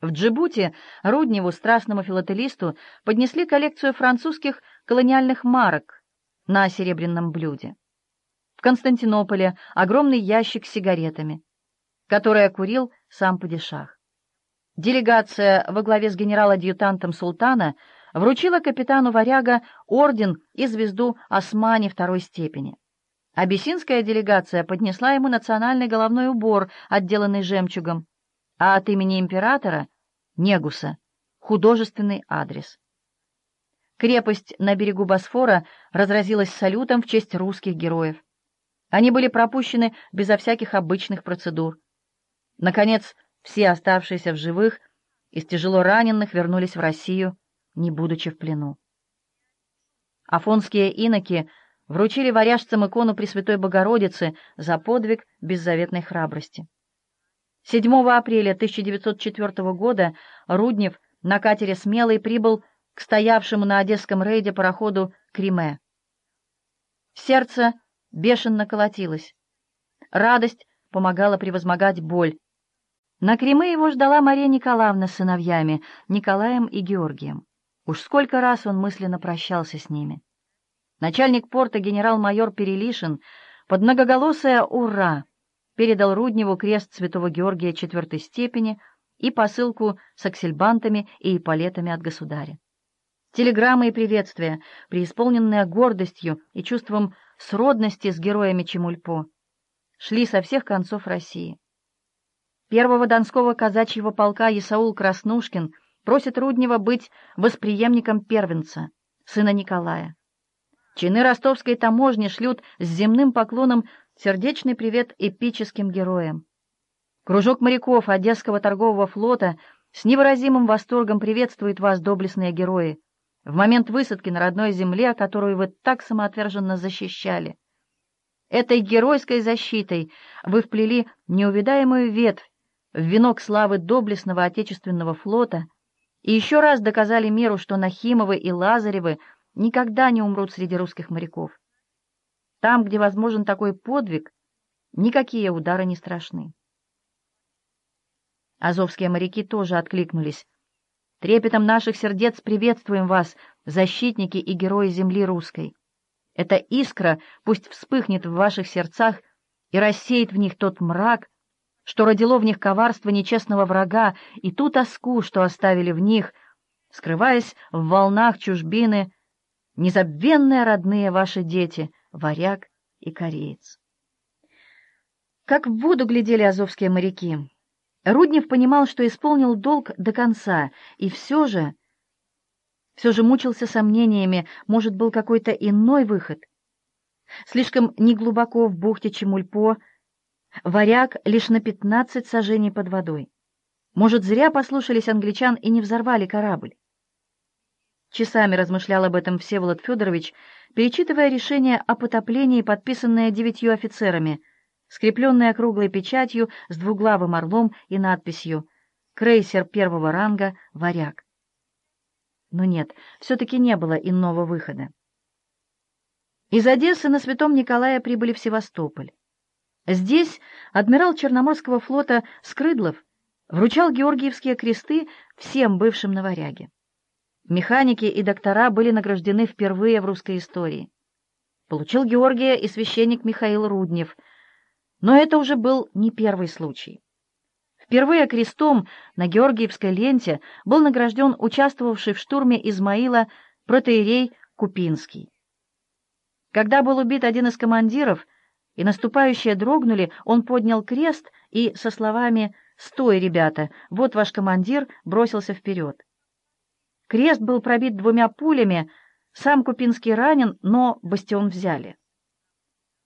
В Джибути Рудневу, страстному филателисту, поднесли коллекцию французских колониальных марок на серебряном блюде. В Константинополе огромный ящик с сигаретами, который курил сам падишах. Делегация во главе с генерал-адъютантом султана вручила капитану Варяга орден и звезду Османи второй степени. Абиссинская делегация поднесла ему национальный головной убор, отделанный жемчугом, а от имени императора — Негуса, художественный адрес. Крепость на берегу Босфора разразилась салютом в честь русских героев. Они были пропущены безо всяких обычных процедур. Наконец, все оставшиеся в живых из тяжело раненых вернулись в Россию, не будучи в плену. Афонские иноки вручили варяжцам икону Пресвятой Богородицы за подвиг беззаветной храбрости. 7 апреля 1904 года Руднев на катере «Смелый» прибыл к стоявшему на одесском рейде пароходу «Криме». Сердце бешено колотилось. Радость помогала превозмогать боль. На Креме его ждала Мария Николаевна с сыновьями, Николаем и Георгием. Уж сколько раз он мысленно прощался с ними. Начальник порта генерал-майор Перелишин под многоголосое «Ура!» передал Рудневу крест святого Георгия четвертой степени и посылку с аксельбантами и эполетами от государя. Телеграммы и приветствия, преисполненные гордостью и чувством сродности с героями Чемульпо, шли со всех концов России. Первого донского казачьего полка Исаул Краснушкин просит Руднева быть восприемником первенца, сына Николая. Чины ростовской таможни шлют с земным поклоном сердечный привет эпическим героям. Кружок моряков Одесского торгового флота с невыразимым восторгом приветствует вас, доблестные герои, в момент высадки на родной земле, которую вы так самоотверженно защищали. Этой геройской защитой вы вплели неувидаемую ветвь в венок славы доблестного Отечественного флота и еще раз доказали миру, что Нахимовы и Лазаревы никогда не умрут среди русских моряков. Там, где возможен такой подвиг, никакие удары не страшны. Азовские моряки тоже откликнулись. Трепетом наших сердец приветствуем вас, защитники и герои земли русской. Эта искра пусть вспыхнет в ваших сердцах и рассеет в них тот мрак, что родило в них коварство нечестного врага и ту тоску, что оставили в них, скрываясь в волнах чужбины, незабвенные родные ваши дети, варяг и кореец. Как в воду глядели азовские моряки. Руднев понимал, что исполнил долг до конца, и все же... Все же мучился сомнениями, может, был какой-то иной выход. Слишком неглубоко в бухте Чемульпо, варяг лишь на пятнадцать сажений под водой. Может, зря послушались англичан и не взорвали корабль. Часами размышлял об этом Всеволод Федорович, перечитывая решение о потоплении, подписанное девятью офицерами — скрепленная круглой печатью с двуглавым орлом и надписью «Крейсер первого ранга «Варяг». Но нет, все-таки не было иного выхода. Из Одессы на Святом Николая прибыли в Севастополь. Здесь адмирал Черноморского флота Скрыдлов вручал георгиевские кресты всем бывшим на варяге. Механики и доктора были награждены впервые в русской истории. Получил Георгия и священник Михаил Руднев — но это уже был не первый случай. Впервые крестом на Георгиевской ленте был награжден участвовавший в штурме Измаила протеерей Купинский. Когда был убит один из командиров, и наступающие дрогнули, он поднял крест и со словами «Стой, ребята, вот ваш командир» бросился вперед. Крест был пробит двумя пулями, сам Купинский ранен, но бастион взяли.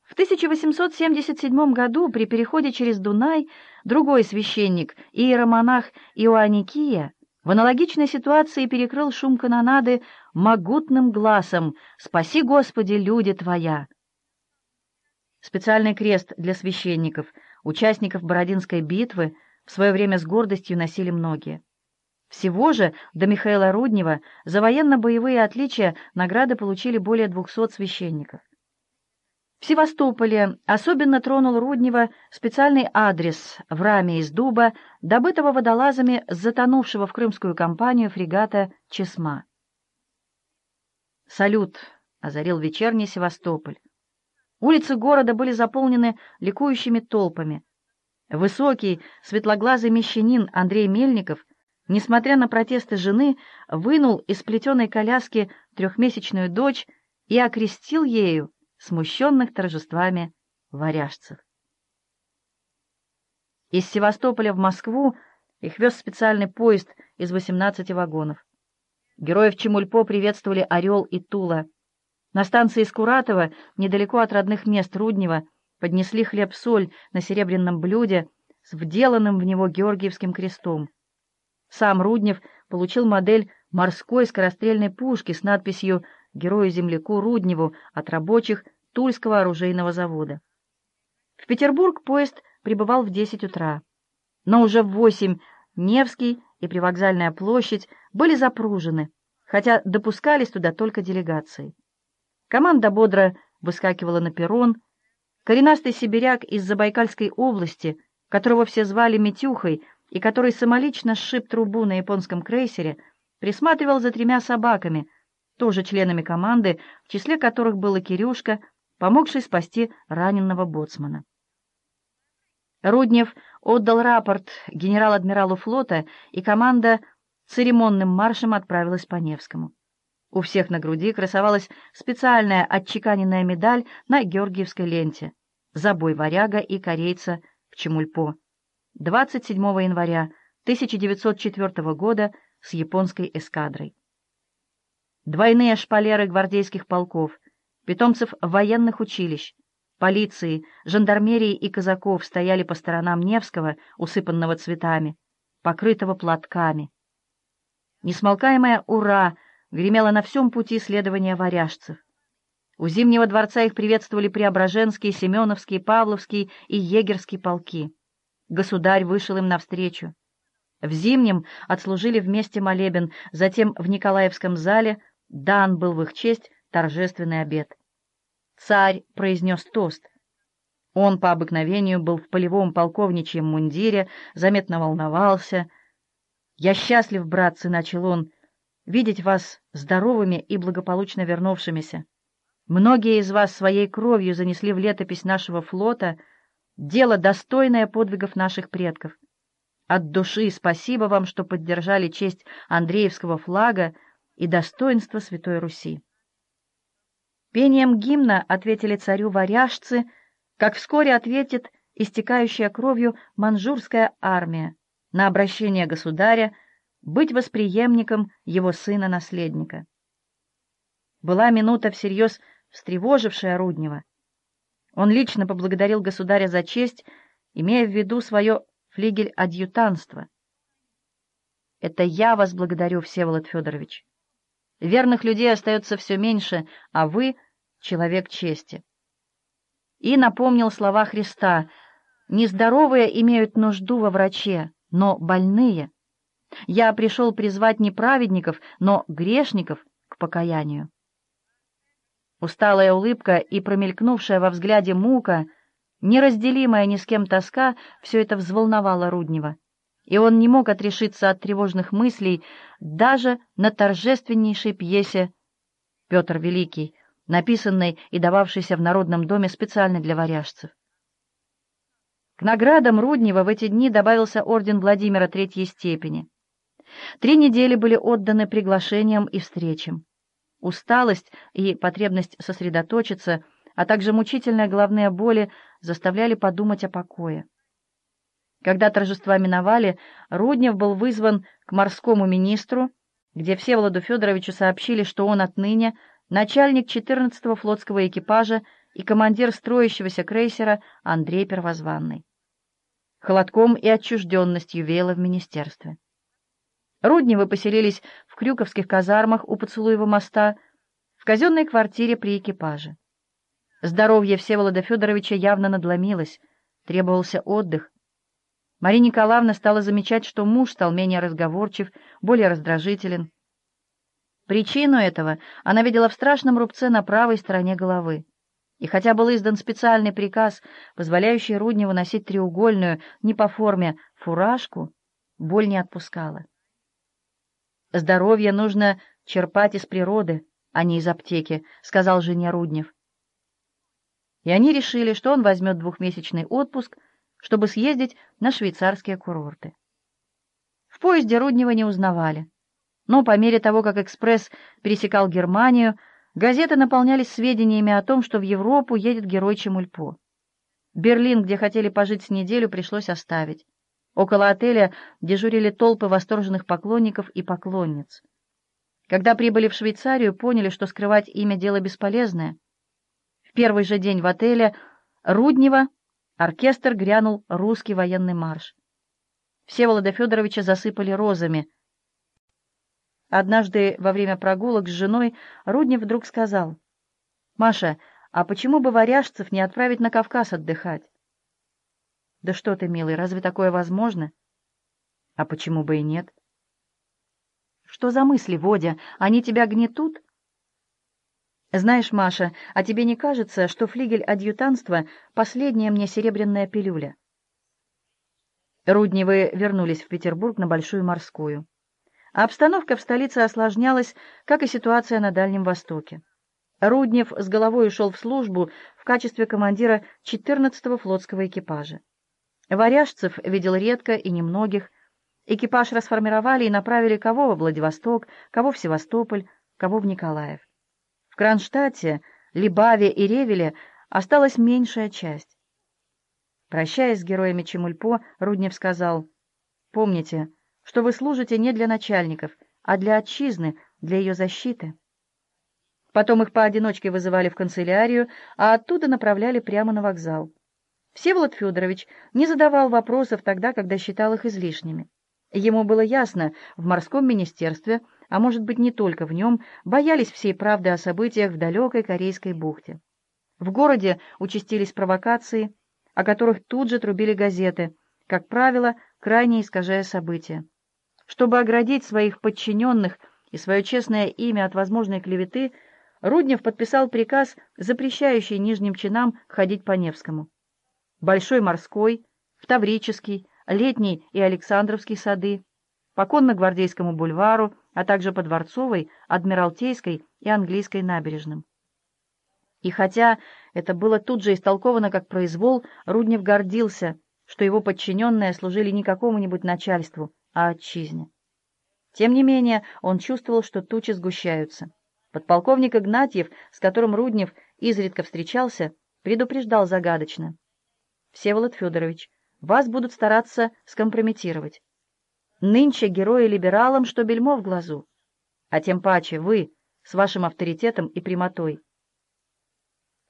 В 1877 году при переходе через Дунай другой священник, иеромонах Иоанникия, в аналогичной ситуации перекрыл шум канонады могутным глазом «Спаси, Господи, люди Твоя!». Специальный крест для священников, участников Бородинской битвы, в свое время с гордостью носили многие. Всего же до Михаила Руднева за военно-боевые отличия награды получили более 200 священников. В Севастополе особенно тронул Руднева специальный адрес в раме из дуба, добытого водолазами с затонувшего в крымскую кампанию фрегата «Чесма». Салют озарил вечерний Севастополь. Улицы города были заполнены ликующими толпами. Высокий, светлоглазый мещанин Андрей Мельников, несмотря на протесты жены, вынул из плетеной коляски трехмесячную дочь и окрестил ею смущенных торжествами варяжцев. Из Севастополя в Москву их вез специальный поезд из 18 вагонов. Героев Чемульпо приветствовали Орел и Тула. На станции Скуратова, недалеко от родных мест Руднева, поднесли хлеб-соль на серебряном блюде с вделанным в него Георгиевским крестом. Сам Руднев получил модель морской скорострельной пушки с надписью «Герою-земляку Рудневу» от рабочих Тульского оружейного завода. В Петербург поезд прибывал в 10 утра, но уже в 8 Невский и Привокзальная площадь были запружены, хотя допускались туда только делегации. Команда бодро выскакивала на перрон. Коренастый сибиряк из Забайкальской области, которого все звали Митюхой и который самолично сшиб трубу на японском крейсере, присматривал за тремя собаками, тоже членами команды, в числе которых был и Кирюшка, помогший спасти раненого боцмана. Руднев отдал рапорт генерал-адмиралу флота, и команда церемонным маршем отправилась по Невскому. У всех на груди красовалась специальная отчеканенная медаль на Георгиевской ленте «За бой варяга и корейца в Чемульпо» 27 января 1904 года с японской эскадрой. Двойные шпалеры гвардейских полков, питомцев военных училищ, полиции, жандармерии и казаков стояли по сторонам Невского, усыпанного цветами, покрытого платками. Несмолкаемое «Ура!» Гремело на всем пути следования варяжцев. У Зимнего дворца их приветствовали Преображенские, Семеновские, Павловские и Егерские полки. Государь вышел им навстречу. В Зимнем отслужили вместе молебен, затем в Николаевском зале дан был в их честь торжественный обед. Царь произнес тост. Он по обыкновению был в полевом полковничьем мундире, заметно волновался. «Я счастлив, братцы», — начал он, — «видеть вас здоровыми и благополучно вернувшимися. Многие из вас своей кровью занесли в летопись нашего флота дело, достойное подвигов наших предков. От души спасибо вам, что поддержали честь Андреевского флага и достоинство Святой Руси». Пением гимна ответили царю варяжцы, как вскоре ответит истекающая кровью манжурская армия на обращение государя быть восприемником его сына-наследника. Была минута всерьез встревожившая Руднева. Он лично поблагодарил государя за честь, имея в виду свое флигель-адъютанство. «Это я вас благодарю, Всеволод Федорович. Верных людей остается все меньше, а вы — человек чести. И напомнил слова Христа «Нездоровые имеют нужду во враче, но больные. Я пришел призвать не праведников, но грешников к покаянию». Усталая улыбка и промелькнувшая во взгляде мука, неразделимая ни с кем тоска, все это взволновало Руднева и он не мог отрешиться от тревожных мыслей даже на торжественнейшей пьесе «Петр Великий», написанной и дававшейся в Народном доме специально для варяжцев. К наградам Руднева в эти дни добавился орден Владимира Третьей степени. Три недели были отданы приглашениям и встречам. Усталость и потребность сосредоточиться, а также мучительные головные боли заставляли подумать о покое. Когда торжества миновали, Руднев был вызван к морскому министру, где Всеволоду Федоровичу сообщили, что он отныне начальник 14-го флотского экипажа и командир строящегося крейсера Андрей Первозванный. Холодком и отчужденностью веяло в министерстве. Рудневы поселились в крюковских казармах у Поцелуева моста, в казенной квартире при экипаже. Здоровье Всеволода Федоровича явно надломилось, требовался отдых, Мария Николаевна стала замечать, что муж стал менее разговорчив, более раздражителен. Причину этого она видела в страшном рубце на правой стороне головы. И хотя был издан специальный приказ, позволяющий Рудневу носить треугольную, не по форме, фуражку, боль не отпускала. «Здоровье нужно черпать из природы, а не из аптеки», — сказал жене Руднев. И они решили, что он возьмет двухмесячный отпуск — чтобы съездить на швейцарские курорты. В поезде Руднева не узнавали, но по мере того, как экспресс пересекал Германию, газеты наполнялись сведениями о том, что в Европу едет герой Чемульпо. Берлин, где хотели пожить с неделю, пришлось оставить. Около отеля дежурили толпы восторженных поклонников и поклонниц. Когда прибыли в Швейцарию, поняли, что скрывать имя дело бесполезное. В первый же день в отеле Руднева оркестр грянул русский военный марш. Всеволода Федоровича засыпали розами. Однажды во время прогулок с женой Руднев вдруг сказал, «Маша, а почему бы варяжцев не отправить на Кавказ отдыхать?» «Да что ты, милый, разве такое возможно?» «А почему бы и нет?» «Что за мысли, Водя? Они тебя гнетут?» «Знаешь, Маша, а тебе не кажется, что флигель адъютанства — последняя мне серебряная пилюля?» Рудневы вернулись в Петербург на Большую морскую. А обстановка в столице осложнялась, как и ситуация на Дальнем Востоке. Руднев с головой ушел в службу в качестве командира 14-го флотского экипажа. Варяжцев видел редко и немногих, Экипаж расформировали и направили кого во Владивосток, кого в Севастополь, кого в Николаев. В Кронштадте, Либаве и Ревеле осталась меньшая часть. Прощаясь с героями Чемульпо, Руднев сказал, «Помните, что вы служите не для начальников, а для отчизны, для ее защиты». Потом их поодиночке вызывали в канцелярию, а оттуда направляли прямо на вокзал. Всеволод Федорович не задавал вопросов тогда, когда считал их излишними. Ему было ясно, в морском министерстве, а может быть не только в нем, боялись всей правды о событиях в далекой Корейской бухте. В городе участились провокации, о которых тут же трубили газеты, как правило, крайне искажая события. Чтобы оградить своих подчиненных и свое честное имя от возможной клеветы, Руднев подписал приказ, запрещающий нижним чинам ходить по Невскому. Большой морской, в Таврический, Летний и Александровский сады, по Конно-Гвардейскому бульвару, а также по Дворцовой, Адмиралтейской и Английской набережным. И хотя это было тут же истолковано как произвол, Руднев гордился, что его подчиненные служили не какому-нибудь начальству, а отчизне. Тем не менее, он чувствовал, что тучи сгущаются. Подполковник Игнатьев, с которым Руднев изредка встречался, предупреждал загадочно. «Всеволод Федорович, вас будут стараться скомпрометировать. Нынче герои либералам, что бельмо в глазу, а тем паче вы с вашим авторитетом и прямотой.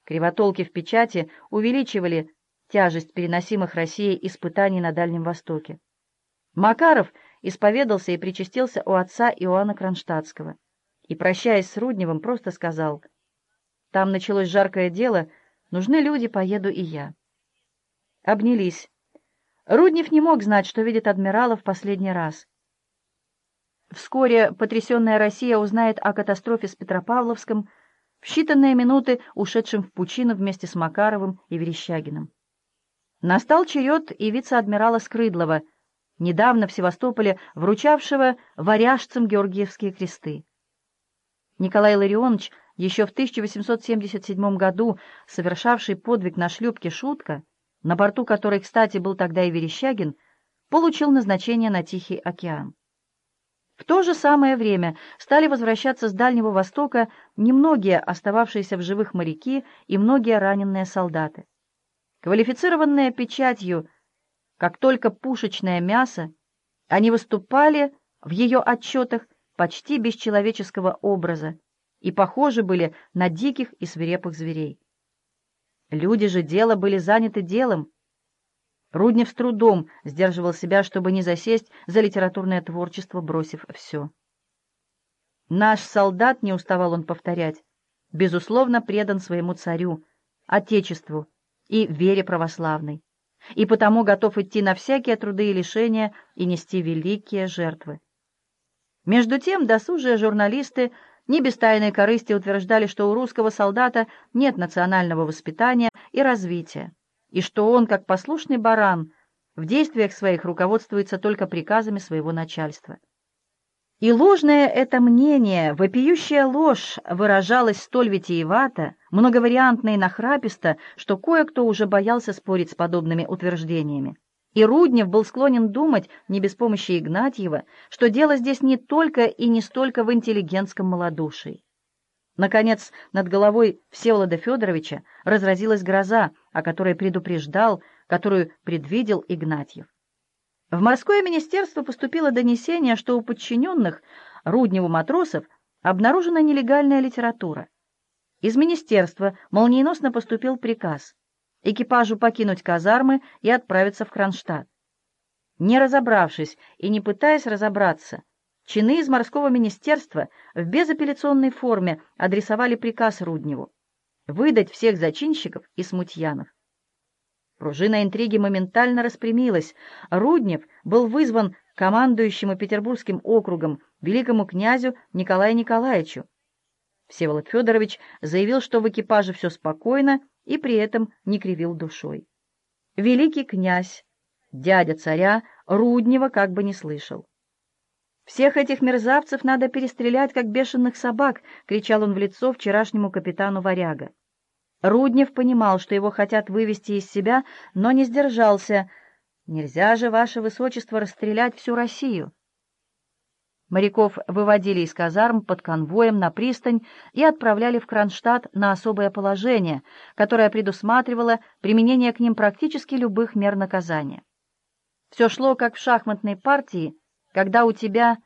Кривотолки в печати увеличивали тяжесть переносимых Россией испытаний на Дальнем Востоке. Макаров исповедался и причастился у отца Иоанна Кронштадтского и, прощаясь с Рудневым, просто сказал, «Там началось жаркое дело, нужны люди, поеду и я». Обнялись. Руднев не мог знать, что видит адмирала в последний раз. Вскоре потрясенная Россия узнает о катастрофе с Петропавловском, в считанные минуты ушедшим в пучину вместе с Макаровым и Верещагиным. Настал черед и вице-адмирала Скрыдлова, недавно в Севастополе вручавшего варяжцам Георгиевские кресты. Николай Ларионович, еще в 1877 году совершавший подвиг на шлюпке «Шутка», на борту которой, кстати, был тогда и Верещагин, получил назначение на Тихий океан. В то же самое время стали возвращаться с Дальнего Востока немногие остававшиеся в живых моряки и многие раненые солдаты. Квалифицированные печатью, как только пушечное мясо, они выступали в ее отчетах почти без человеческого образа и похожи были на диких и свирепых зверей. Люди же дела были заняты делом. Руднев с трудом сдерживал себя, чтобы не засесть за литературное творчество, бросив все. Наш солдат, не уставал он повторять, безусловно предан своему царю, отечеству и вере православной, и потому готов идти на всякие труды и лишения и нести великие жертвы. Между тем досужие журналисты не без тайной корысти утверждали, что у русского солдата нет национального воспитания и развития, и что он, как послушный баран, в действиях своих руководствуется только приказами своего начальства. И ложное это мнение, вопиющая ложь, выражалась столь витиевато, многовариантно и нахраписто, что кое-кто уже боялся спорить с подобными утверждениями. И Руднев был склонен думать, не без помощи Игнатьева, что дело здесь не только и не столько в интеллигентском малодушии. Наконец, над головой Всеволода Федоровича разразилась гроза, о которой предупреждал, которую предвидел Игнатьев. В морское министерство поступило донесение, что у подчиненных Рудневу матросов обнаружена нелегальная литература. Из министерства молниеносно поступил приказ экипажу покинуть казармы и отправиться в Кронштадт. Не разобравшись и не пытаясь разобраться, чины из морского министерства в безапелляционной форме адресовали приказ Рудневу выдать всех зачинщиков и смутьянов. Пружина интриги моментально распрямилась. Руднев был вызван командующему Петербургским округом великому князю Николаю Николаевичу. Всеволод Федорович заявил, что в экипаже все спокойно и при этом не кривил душой. Великий князь, дядя царя, Руднева как бы не слышал. «Всех этих мерзавцев надо перестрелять, как бешеных собак!» — кричал он в лицо вчерашнему капитану Варяга. Руднев понимал, что его хотят вывести из себя, но не сдержался. «Нельзя же, ваше высочество, расстрелять всю Россию!» Моряков выводили из казарм под конвоем на пристань и отправляли в Кронштадт на особое положение, которое предусматривало применение к ним практически любых мер наказания. Все шло как в шахматной партии, когда у тебя,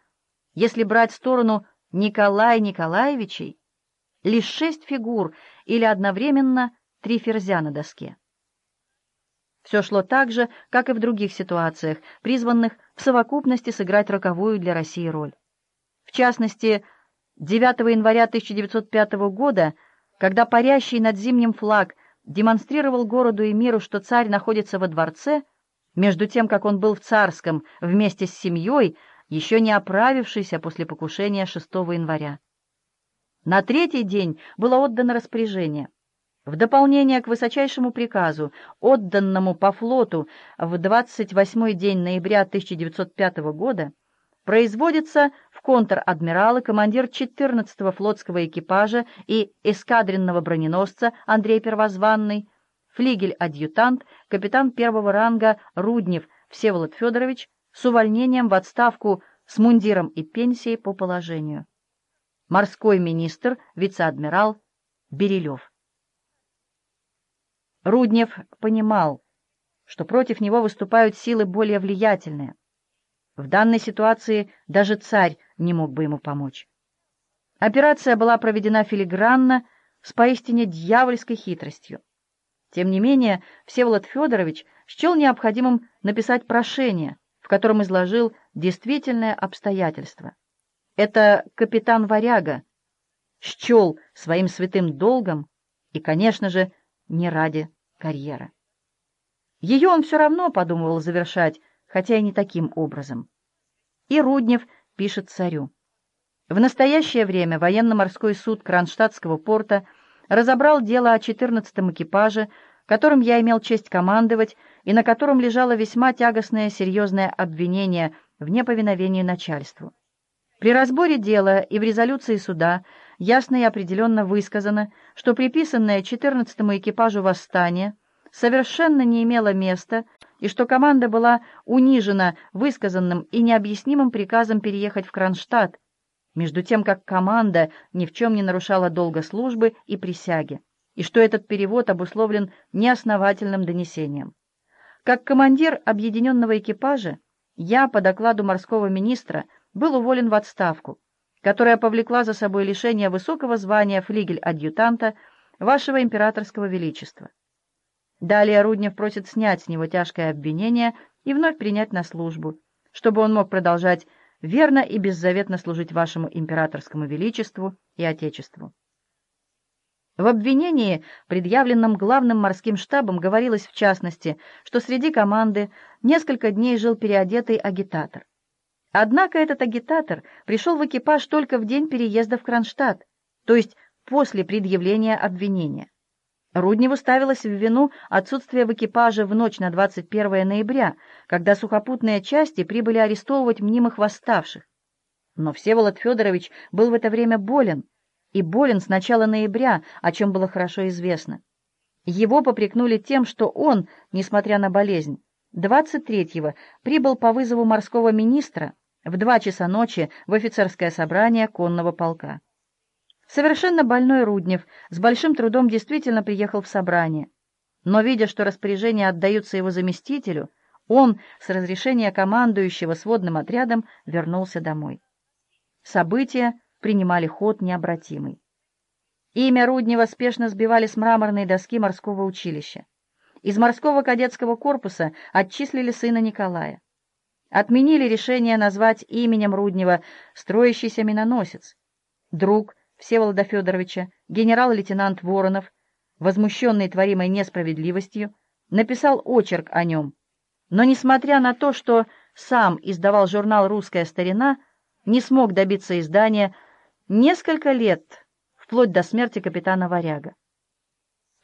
если брать сторону Николая Николаевичей, лишь шесть фигур или одновременно три ферзя на доске. Все шло так же, как и в других ситуациях, призванных в совокупности сыграть роковую для России роль. В частности, 9 января 1905 года, когда парящий над зимним флаг демонстрировал городу и миру, что царь находится во дворце, между тем, как он был в царском вместе с семьей, еще не оправившийся после покушения 6 января. На третий день было отдано распоряжение. В дополнение к высочайшему приказу, отданному по флоту в 28-й день ноября 1905 года, производится в контр-адмиралы командир 14-го флотского экипажа и эскадренного броненосца Андрей Первозванный, флигель-адъютант, капитан первого ранга Руднев Всеволод Федорович с увольнением в отставку с мундиром и пенсией по положению. Морской министр, вице-адмирал Берилев. Руднев понимал, что против него выступают силы более влиятельные. В данной ситуации даже царь не мог бы ему помочь. Операция была проведена филигранно, с поистине дьявольской хитростью. Тем не менее, Всеволод Федорович счел необходимым написать прошение, в котором изложил действительное обстоятельство. Это капитан Варяга счел своим святым долгом и, конечно же, не ради карьера. Ее он все равно подумывал завершать, хотя и не таким образом. И Руднев пишет царю. В настоящее время военно-морской суд Кронштадтского порта разобрал дело о 14-м экипаже, которым я имел честь командовать и на котором лежало весьма тягостное серьезное обвинение в неповиновении начальству. При разборе дела и в резолюции суда ясно и определенно высказано, что приписанное 14-му экипажу восстание совершенно не имело места и что команда была унижена высказанным и необъяснимым приказом переехать в Кронштадт, между тем как команда ни в чем не нарушала долга службы и присяги, и что этот перевод обусловлен неосновательным донесением. Как командир объединенного экипажа, я, по докладу морского министра, был уволен в отставку, которая повлекла за собой лишение высокого звания флигель-адъютанта вашего императорского величества. Далее Руднев просит снять с него тяжкое обвинение и вновь принять на службу, чтобы он мог продолжать верно и беззаветно служить вашему императорскому величеству и отечеству. В обвинении, предъявленном главным морским штабом, говорилось в частности, что среди команды несколько дней жил переодетый агитатор. Однако этот агитатор пришел в экипаж только в день переезда в Кронштадт, то есть после предъявления обвинения. Рудневу ставилось в вину отсутствие в экипаже в ночь на 21 ноября, когда сухопутные части прибыли арестовывать мнимых восставших. Но Всеволод Федорович был в это время болен, и болен с начала ноября, о чем было хорошо известно. Его попрекнули тем, что он, несмотря на болезнь, 23-го прибыл по вызову морского министра в два часа ночи в офицерское собрание конного полка. Совершенно больной Руднев с большим трудом действительно приехал в собрание, но, видя, что распоряжения отдаются его заместителю, он, с разрешения командующего сводным отрядом, вернулся домой. События принимали ход необратимый. Имя Руднева спешно сбивали с мраморной доски морского училища. Из морского кадетского корпуса отчислили сына Николая. Отменили решение назвать именем Руднева строящийся миноносец. Друг Всеволода Федоровича, генерал-лейтенант Воронов, возмущенный творимой несправедливостью, написал очерк о нем. Но, несмотря на то, что сам издавал журнал «Русская старина», не смог добиться издания несколько лет вплоть до смерти капитана Варяга.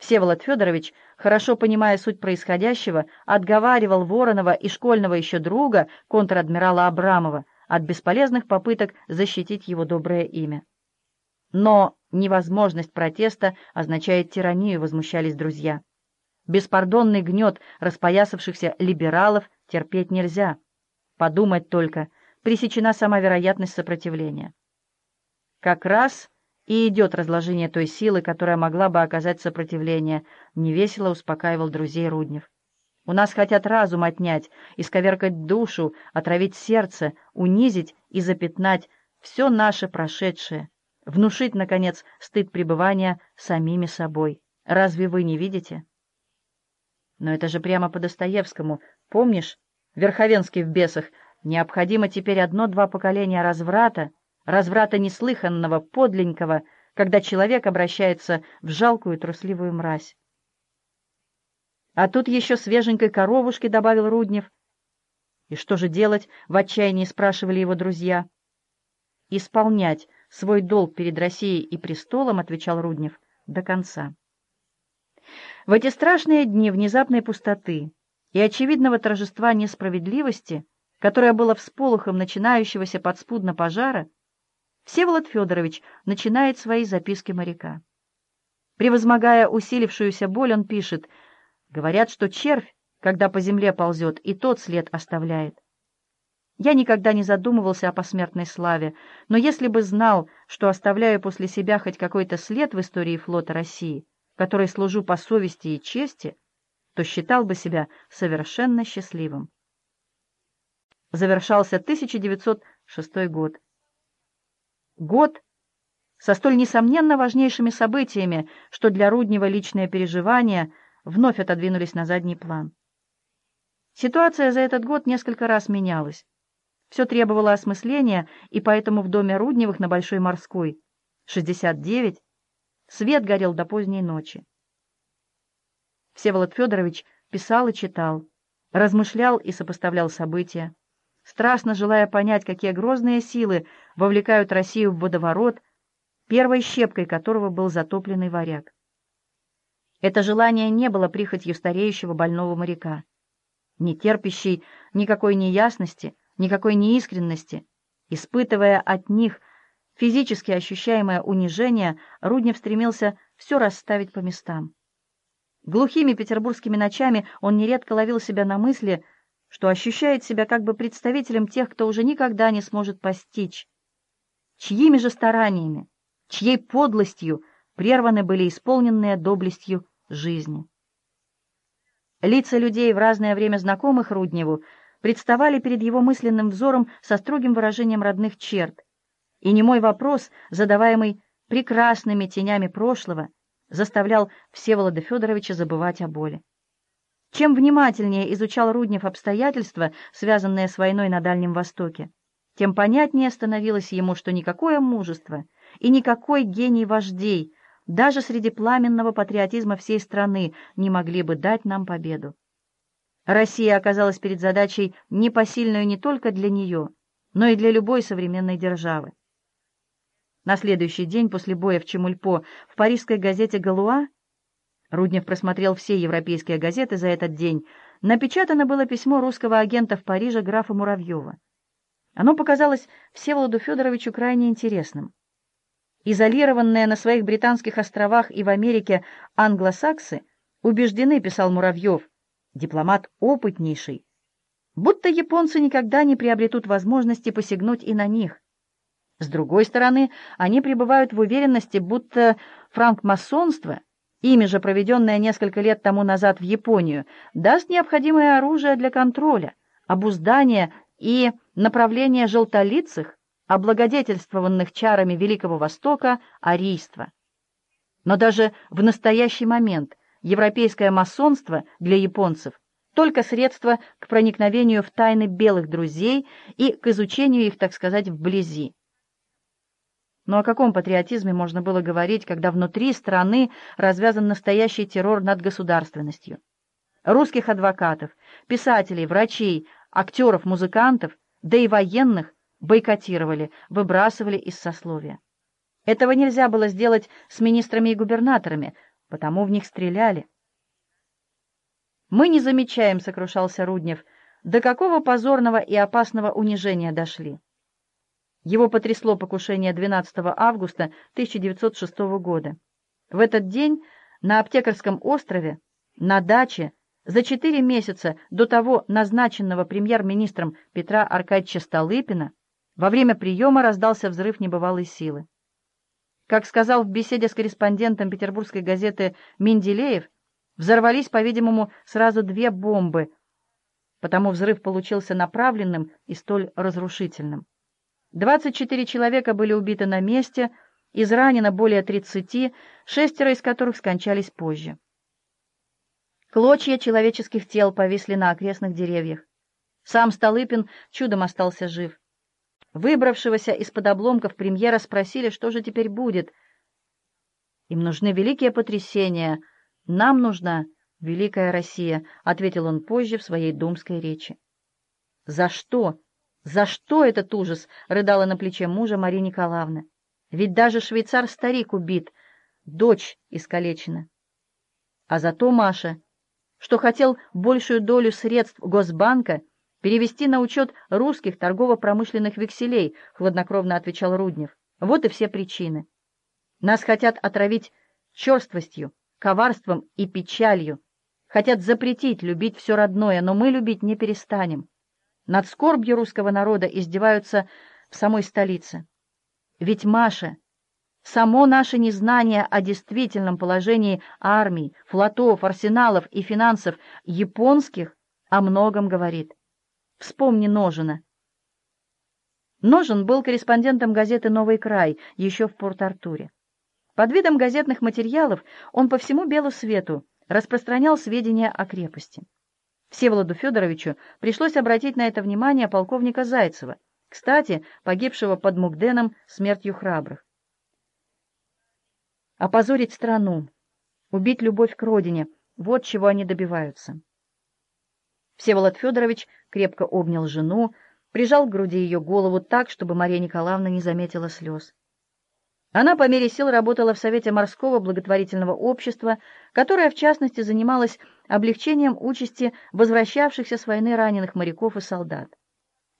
Всеволод Федорович, хорошо понимая суть происходящего, отговаривал Воронова и школьного еще друга, контр-адмирала Абрамова, от бесполезных попыток защитить его доброе имя. Но невозможность протеста означает тиранию, возмущались друзья. Беспардонный гнет распоясавшихся либералов терпеть нельзя. Подумать только, пресечена сама вероятность сопротивления. Как раз и идет разложение той силы, которая могла бы оказать сопротивление, невесело успокаивал друзей Руднев. У нас хотят разум отнять, исковеркать душу, отравить сердце, унизить и запятнать все наше прошедшее, внушить, наконец, стыд пребывания самими собой. Разве вы не видите? Но это же прямо по Достоевскому. Помнишь, Верховенский в «Бесах» необходимо теперь одно-два поколения разврата, разврата неслыханного, подленького, когда человек обращается в жалкую трусливую мразь. А тут еще свеженькой коровушки добавил Руднев. И что же делать, в отчаянии спрашивали его друзья. Исполнять свой долг перед Россией и престолом, отвечал Руднев, до конца. В эти страшные дни внезапной пустоты и очевидного торжества несправедливости, которое было всполохом начинающегося подспудно пожара, Всеволод Федорович начинает свои записки моряка. Превозмогая усилившуюся боль, он пишет, «Говорят, что червь, когда по земле ползет, и тот след оставляет. Я никогда не задумывался о посмертной славе, но если бы знал, что оставляю после себя хоть какой-то след в истории флота России, которой служу по совести и чести, то считал бы себя совершенно счастливым. Завершался 1906 год. Год со столь несомненно важнейшими событиями, что для Руднева личные переживания вновь отодвинулись на задний план. Ситуация за этот год несколько раз менялась. Все требовало осмысления, и поэтому в доме Рудневых на Большой Морской, 69, свет горел до поздней ночи. Всеволод Федорович писал и читал, размышлял и сопоставлял события страстно желая понять, какие грозные силы вовлекают Россию в водоворот, первой щепкой которого был затопленный варяг. Это желание не было прихотью стареющего больного моряка, не терпящий никакой неясности, никакой неискренности, испытывая от них физически ощущаемое унижение, Руднев стремился все расставить по местам. Глухими петербургскими ночами он нередко ловил себя на мысли — что ощущает себя как бы представителем тех, кто уже никогда не сможет постичь, чьими же стараниями, чьей подлостью прерваны были исполненные доблестью жизни. Лица людей в разное время знакомых Рудневу представали перед его мысленным взором со строгим выражением родных черт, и немой вопрос, задаваемый прекрасными тенями прошлого, заставлял Всеволода Федоровича забывать о боли. Чем внимательнее изучал Руднев обстоятельства, связанные с войной на Дальнем Востоке, тем понятнее становилось ему, что никакое мужество и никакой гений вождей, даже среди пламенного патриотизма всей страны, не могли бы дать нам победу. Россия оказалась перед задачей непосильную не только для нее, но и для любой современной державы. На следующий день после боя в Чемульпо в парижской газете «Галуа» Руднев просмотрел все европейские газеты за этот день. Напечатано было письмо русского агента в Париже графа Муравьева. Оно показалось Всеволоду Федоровичу крайне интересным. Изолированные на своих британских островах и в Америке англосаксы убеждены, писал Муравьев, дипломат опытнейший, будто японцы никогда не приобретут возможности посягнуть и на них. С другой стороны, они пребывают в уверенности, будто франкмасонство — Ими же, проведенное несколько лет тому назад в Японию, даст необходимое оружие для контроля, обуздания и направления желтолицых, облагодетельствованных чарами Великого Востока, арийство. Но даже в настоящий момент европейское масонство для японцев только средство к проникновению в тайны белых друзей и к изучению их, так сказать, вблизи. Но о каком патриотизме можно было говорить, когда внутри страны развязан настоящий террор над государственностью? Русских адвокатов, писателей, врачей, актеров, музыкантов, да и военных бойкотировали, выбрасывали из сословия. Этого нельзя было сделать с министрами и губернаторами, потому в них стреляли. «Мы не замечаем», — сокрушался Руднев, — «до какого позорного и опасного унижения дошли». Его потрясло покушение 12 августа 1906 года. В этот день на Аптекарском острове, на даче, за четыре месяца до того назначенного премьер-министром Петра Аркадьевича Столыпина, во время приема раздался взрыв небывалой силы. Как сказал в беседе с корреспондентом петербургской газеты Менделеев, взорвались, по-видимому, сразу две бомбы, потому взрыв получился направленным и столь разрушительным. 24 человека были убиты на месте, изранено более 30, шестеро из которых скончались позже. Клочья человеческих тел повисли на окрестных деревьях. Сам Столыпин чудом остался жив. Выбравшегося из-под обломков премьера спросили, что же теперь будет. «Им нужны великие потрясения. Нам нужна великая Россия», — ответил он позже в своей думской речи. «За что?» «За что этот ужас?» — рыдала на плече мужа Мария Николаевна. «Ведь даже швейцар-старик убит, дочь искалечена». А зато Маша, что хотел большую долю средств Госбанка перевести на учет русских торгово-промышленных векселей, хладнокровно отвечал Руднев. Вот и все причины. Нас хотят отравить черствостью, коварством и печалью. Хотят запретить любить все родное, но мы любить не перестанем. Над скорбью русского народа издеваются в самой столице. Ведь Маша, само наше незнание о действительном положении армий, флотов, арсеналов и финансов японских о многом говорит. Вспомни Ножина. Ножин был корреспондентом газеты «Новый край» еще в Порт-Артуре. Под видом газетных материалов он по всему белу свету распространял сведения о крепости. Всеволоду Федоровичу пришлось обратить на это внимание полковника Зайцева, кстати, погибшего под Мугденом смертью храбрых. Опозорить страну, убить любовь к родине — вот чего они добиваются. Всеволод Федорович крепко обнял жену, прижал к груди ее голову так, чтобы Мария Николаевна не заметила слез. Она по мере сил работала в Совете морского благотворительного общества, которое, в частности, занималось облегчением участи возвращавшихся с войны раненых моряков и солдат.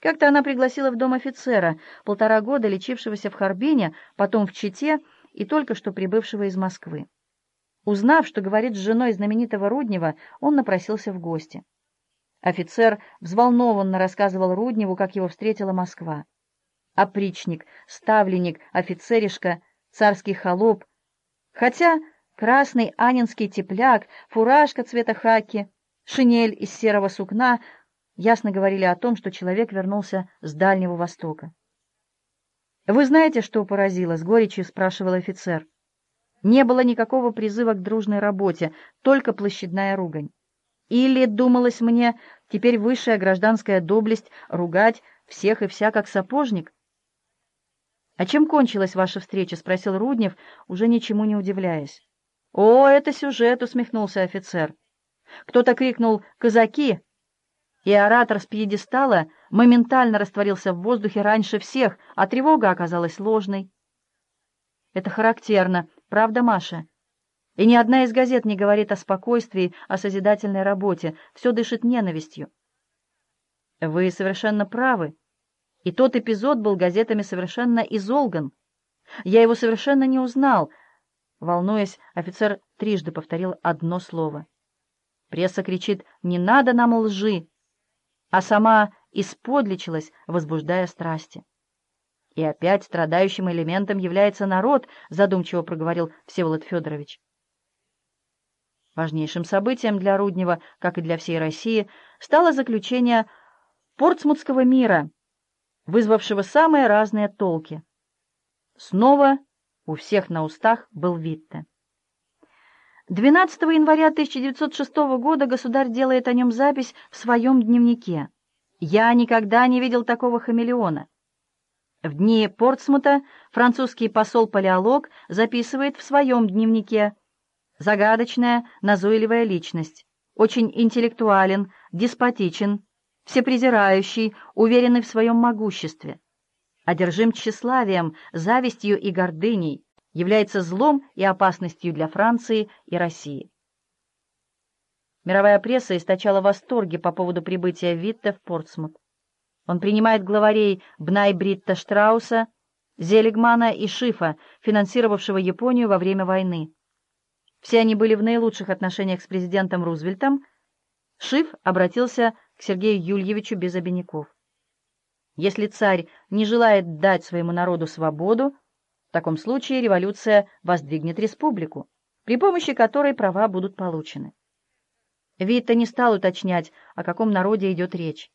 Как-то она пригласила в дом офицера, полтора года лечившегося в Харбине, потом в Чите и только что прибывшего из Москвы. Узнав, что говорит с женой знаменитого Руднева, он напросился в гости. Офицер взволнованно рассказывал Рудневу, как его встретила Москва опричник, ставленник, офицеришка, царский холоп. Хотя красный анинский тепляк, фуражка цвета хаки, шинель из серого сукна ясно говорили о том, что человек вернулся с Дальнего Востока. «Вы знаете, что поразило?» — с горечью спрашивал офицер. Не было никакого призыва к дружной работе, только площадная ругань. Или, думалось мне, теперь высшая гражданская доблесть ругать всех и вся как сапожник? «А чем кончилась ваша встреча?» — спросил Руднев, уже ничему не удивляясь. «О, это сюжет!» — усмехнулся офицер. Кто-то крикнул «Казаки!» И оратор с пьедестала моментально растворился в воздухе раньше всех, а тревога оказалась ложной. Это характерно, правда, Маша? И ни одна из газет не говорит о спокойствии, о созидательной работе, все дышит ненавистью. Вы совершенно правы. И тот эпизод был газетами совершенно изолган. Я его совершенно не узнал. Волнуясь, офицер трижды повторил одно слово. Пресса кричит «Не надо нам лжи!» А сама исподличилась, возбуждая страсти. «И опять страдающим элементом является народ», — задумчиво проговорил Всеволод Федорович. Важнейшим событием для Руднева, как и для всей России, стало заключение Портсмутского мира — вызвавшего самые разные толки. Снова у всех на устах был Витте. 12 января 1906 года государь делает о нем запись в своем дневнике. «Я никогда не видел такого хамелеона». В дни Портсмута французский посол-палеолог записывает в своем дневнике «Загадочная, назойливая личность, очень интеллектуален, деспотичен, всепрезирающий, уверенный в своем могуществе, одержим тщеславием, завистью и гордыней, является злом и опасностью для Франции и России. Мировая пресса источала восторги по поводу прибытия Витте в Портсмут. Он принимает главарей Бнай-Бритта Штрауса, Зелигмана и Шифа, финансировавшего Японию во время войны. Все они были в наилучших отношениях с президентом Рузвельтом. Шиф обратился к Сергею Юльевичу без обиняков. Если царь не желает дать своему народу свободу, в таком случае революция воздвигнет республику, при помощи которой права будут получены. Витта не стал уточнять, о каком народе идет речь.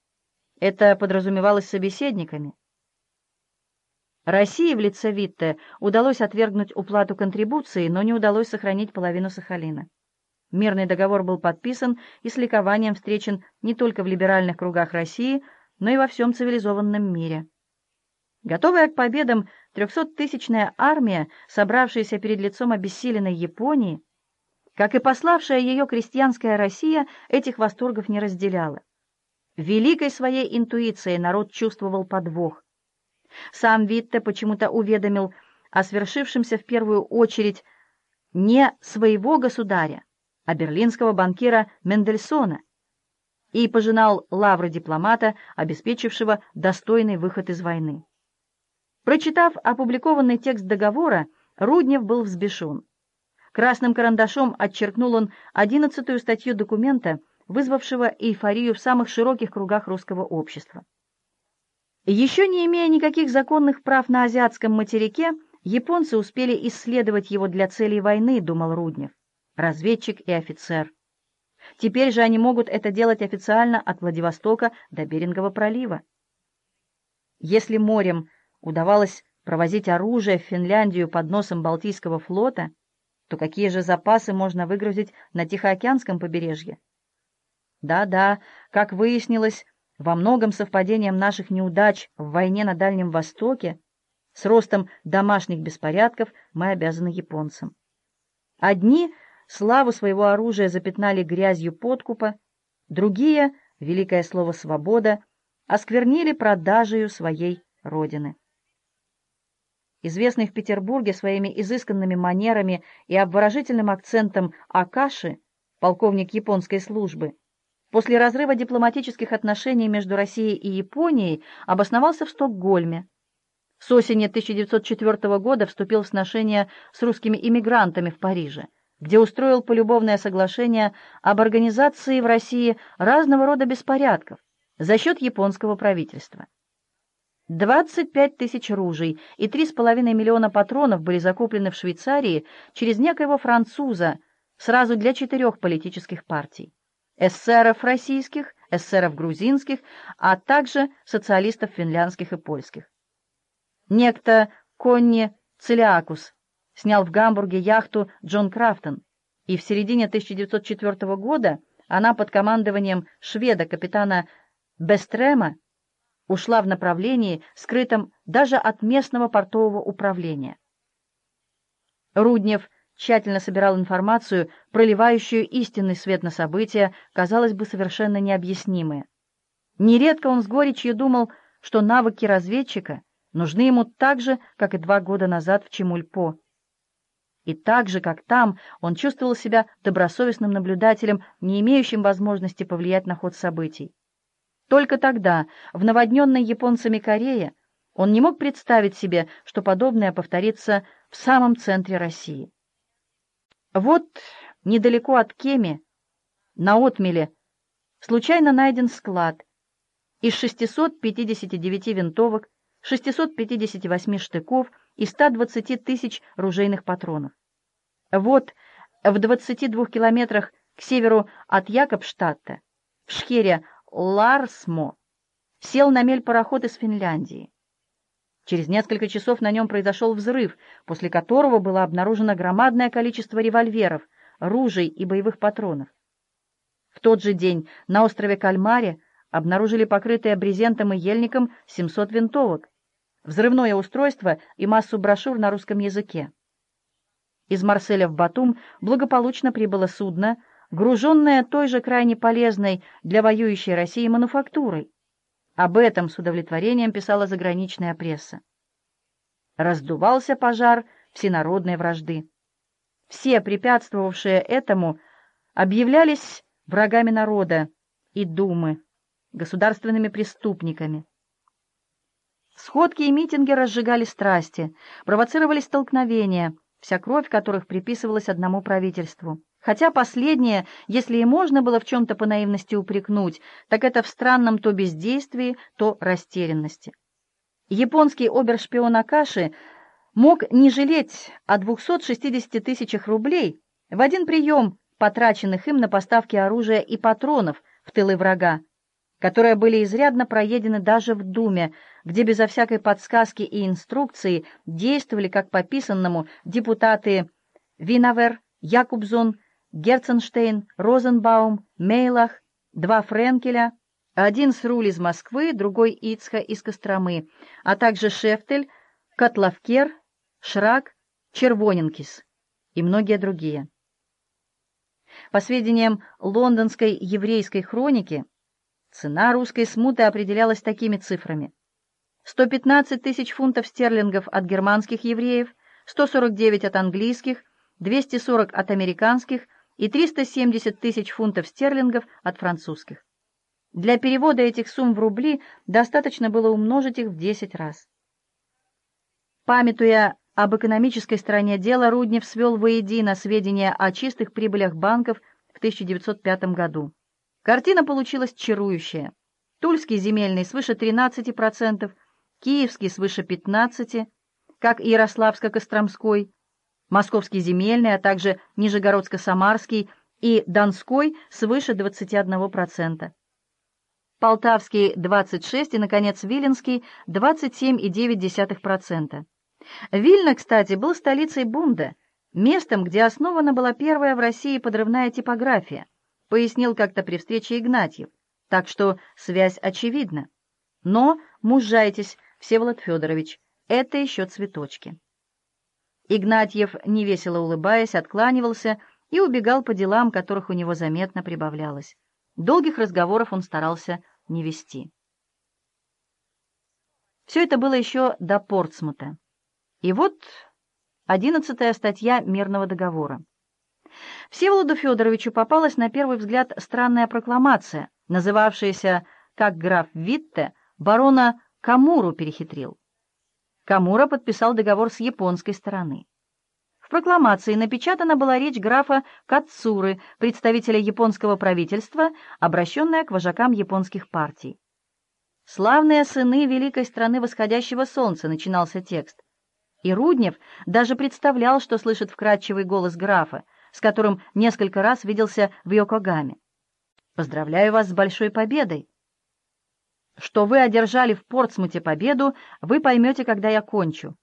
Это подразумевалось собеседниками. России в лице Витте удалось отвергнуть уплату контрибуции, но не удалось сохранить половину Сахалина. Мирный договор был подписан и с ликованием встречен не только в либеральных кругах России, но и во всем цивилизованном мире. Готовая к победам, трехсоттысячная армия, собравшаяся перед лицом обессиленной Японии, как и пославшая ее крестьянская Россия, этих восторгов не разделяла. Великой своей интуицией народ чувствовал подвох. Сам Витте почему-то уведомил о свершившемся в первую очередь не своего государя, а берлинского банкира Мендельсона, и пожинал лавры дипломата, обеспечившего достойный выход из войны. Прочитав опубликованный текст договора, Руднев был взбешен. Красным карандашом отчеркнул он одиннадцатую статью документа, вызвавшего эйфорию в самых широких кругах русского общества. Еще не имея никаких законных прав на азиатском материке, японцы успели исследовать его для целей войны, думал Руднев, разведчик и офицер. Теперь же они могут это делать официально от Владивостока до Берингового пролива. Если морем удавалось провозить оружие в Финляндию под носом Балтийского флота, то какие же запасы можно выгрузить на Тихоокеанском побережье? Да-да, как выяснилось, во многом совпадением наших неудач в войне на Дальнем Востоке с ростом домашних беспорядков мы обязаны японцам. Одни славу своего оружия запятнали грязью подкупа, другие, великое слово «свобода», осквернили продажею своей родины известный в Петербурге своими изысканными манерами и обворожительным акцентом Акаши, полковник японской службы, после разрыва дипломатических отношений между Россией и Японией обосновался в Стокгольме. С осени 1904 года вступил в сношение с русскими иммигрантами в Париже, где устроил полюбовное соглашение об организации в России разного рода беспорядков за счет японского правительства. 25 тысяч ружей и 3,5 миллиона патронов были закуплены в Швейцарии через некоего француза сразу для четырех политических партий. эсеров российских, эсеров грузинских, а также социалистов финляндских и польских. Некто Конни Целиакус снял в Гамбурге яхту Джон Крафтон, и в середине 1904 года она под командованием шведа-капитана Бестрема ушла в направлении, скрытом даже от местного портового управления. Руднев тщательно собирал информацию, проливающую истинный свет на события, казалось бы, совершенно необъяснимые. Нередко он с горечью думал, что навыки разведчика нужны ему так же, как и два года назад в Чемульпо. И так же, как там, он чувствовал себя добросовестным наблюдателем, не имеющим возможности повлиять на ход событий. Только тогда, в наводненной японцами Корее, он не мог представить себе, что подобное повторится в самом центре России. Вот недалеко от Кеми, на отмеле, случайно найден склад из 659 винтовок, 658 штыков и 120 тысяч ружейных патронов. Вот в 22 километрах к северу от Якобштадта, в шхере Ларсмо сел на мель пароход из Финляндии. Через несколько часов на нем произошел взрыв, после которого было обнаружено громадное количество револьверов, ружей и боевых патронов. В тот же день на острове Кальмаре обнаружили покрытые брезентом и ельником 700 винтовок, взрывное устройство и массу брошюр на русском языке. Из Марселя в Батум благополучно прибыло судно, груженное той же крайне полезной для воюющей России мануфактурой. Об этом с удовлетворением писала заграничная пресса. Раздувался пожар всенародной вражды. Все, препятствовавшие этому, объявлялись врагами народа и Думы, государственными преступниками. Сходки и митинги разжигали страсти, провоцировали столкновения, вся кровь которых приписывалась одному правительству. Хотя последнее, если и можно было в чем-то по наивности упрекнуть, так это в странном то бездействии, то растерянности. Японский обершпион Акаши мог не жалеть о 260 тысячах рублей в один прием, потраченных им на поставки оружия и патронов в тылы врага, которые были изрядно проедены даже в Думе, где безо всякой подсказки и инструкции действовали как по писанному депутаты Винавер, Якубзон, Герценштейн, Розенбаум, Мейлах, два Френкеля, один с руль из Москвы, другой Ицха из Костромы, а также Шефтель, Котловкер, Шрак, Червоненкис и многие другие. По сведениям лондонской еврейской хроники, цена русской смуты определялась такими цифрами. 115 тысяч фунтов стерлингов от германских евреев, 149 от английских, 240 от американских и 370 тысяч фунтов стерлингов от французских. Для перевода этих сумм в рубли достаточно было умножить их в 10 раз. Памятуя об экономической стороне дела Руднев свел воедино сведения о чистых прибылях банков в 1905 году. Картина получилась чарующая. Тульский земельный свыше 13%, Киевский свыше 15%, как и Ярославско-Костромской, Московский земельный, а также Нижегородско-Самарский и Донской свыше 21%. Полтавский 26% и, наконец, Виленский 27,9%. Вильна, кстати, был столицей Бунда, местом, где основана была первая в России подрывная типография, пояснил как-то при встрече Игнатьев, так что связь очевидна. Но мужайтесь, Всеволод Федорович, это еще цветочки. Игнатьев, невесело улыбаясь, откланивался и убегал по делам, которых у него заметно прибавлялось. Долгих разговоров он старался не вести. Все это было еще до Портсмута. И вот одиннадцатая статья мирного договора. Всеволоду Федоровичу попалась на первый взгляд странная прокламация, называвшаяся, как граф Витте, барона Камуру перехитрил. Камура подписал договор с японской стороны. В прокламации напечатана была речь графа Кацуры, представителя японского правительства, обращенная к вожакам японских партий. «Славные сыны великой страны восходящего солнца», — начинался текст. И Руднев даже представлял, что слышит вкрадчивый голос графа, с которым несколько раз виделся в Йокогаме. «Поздравляю вас с большой победой!» «Что вы одержали в Портсмуте победу, вы поймете, когда я кончу.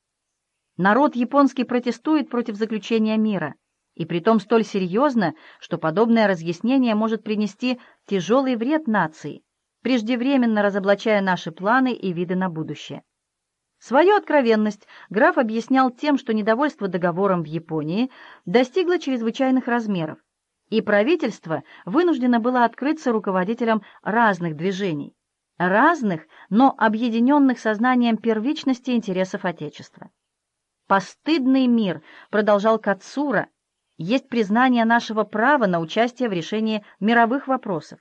Народ японский протестует против заключения мира, и притом столь серьезно, что подобное разъяснение может принести тяжелый вред нации, преждевременно разоблачая наши планы и виды на будущее. Свою откровенность граф объяснял тем, что недовольство договором в Японии достигло чрезвычайных размеров, и правительство вынуждено было открыться руководителям разных движений, разных, но объединенных сознанием первичности интересов Отечества. «Постыдный мир», — продолжал Кацура, — «есть признание нашего права на участие в решении мировых вопросов.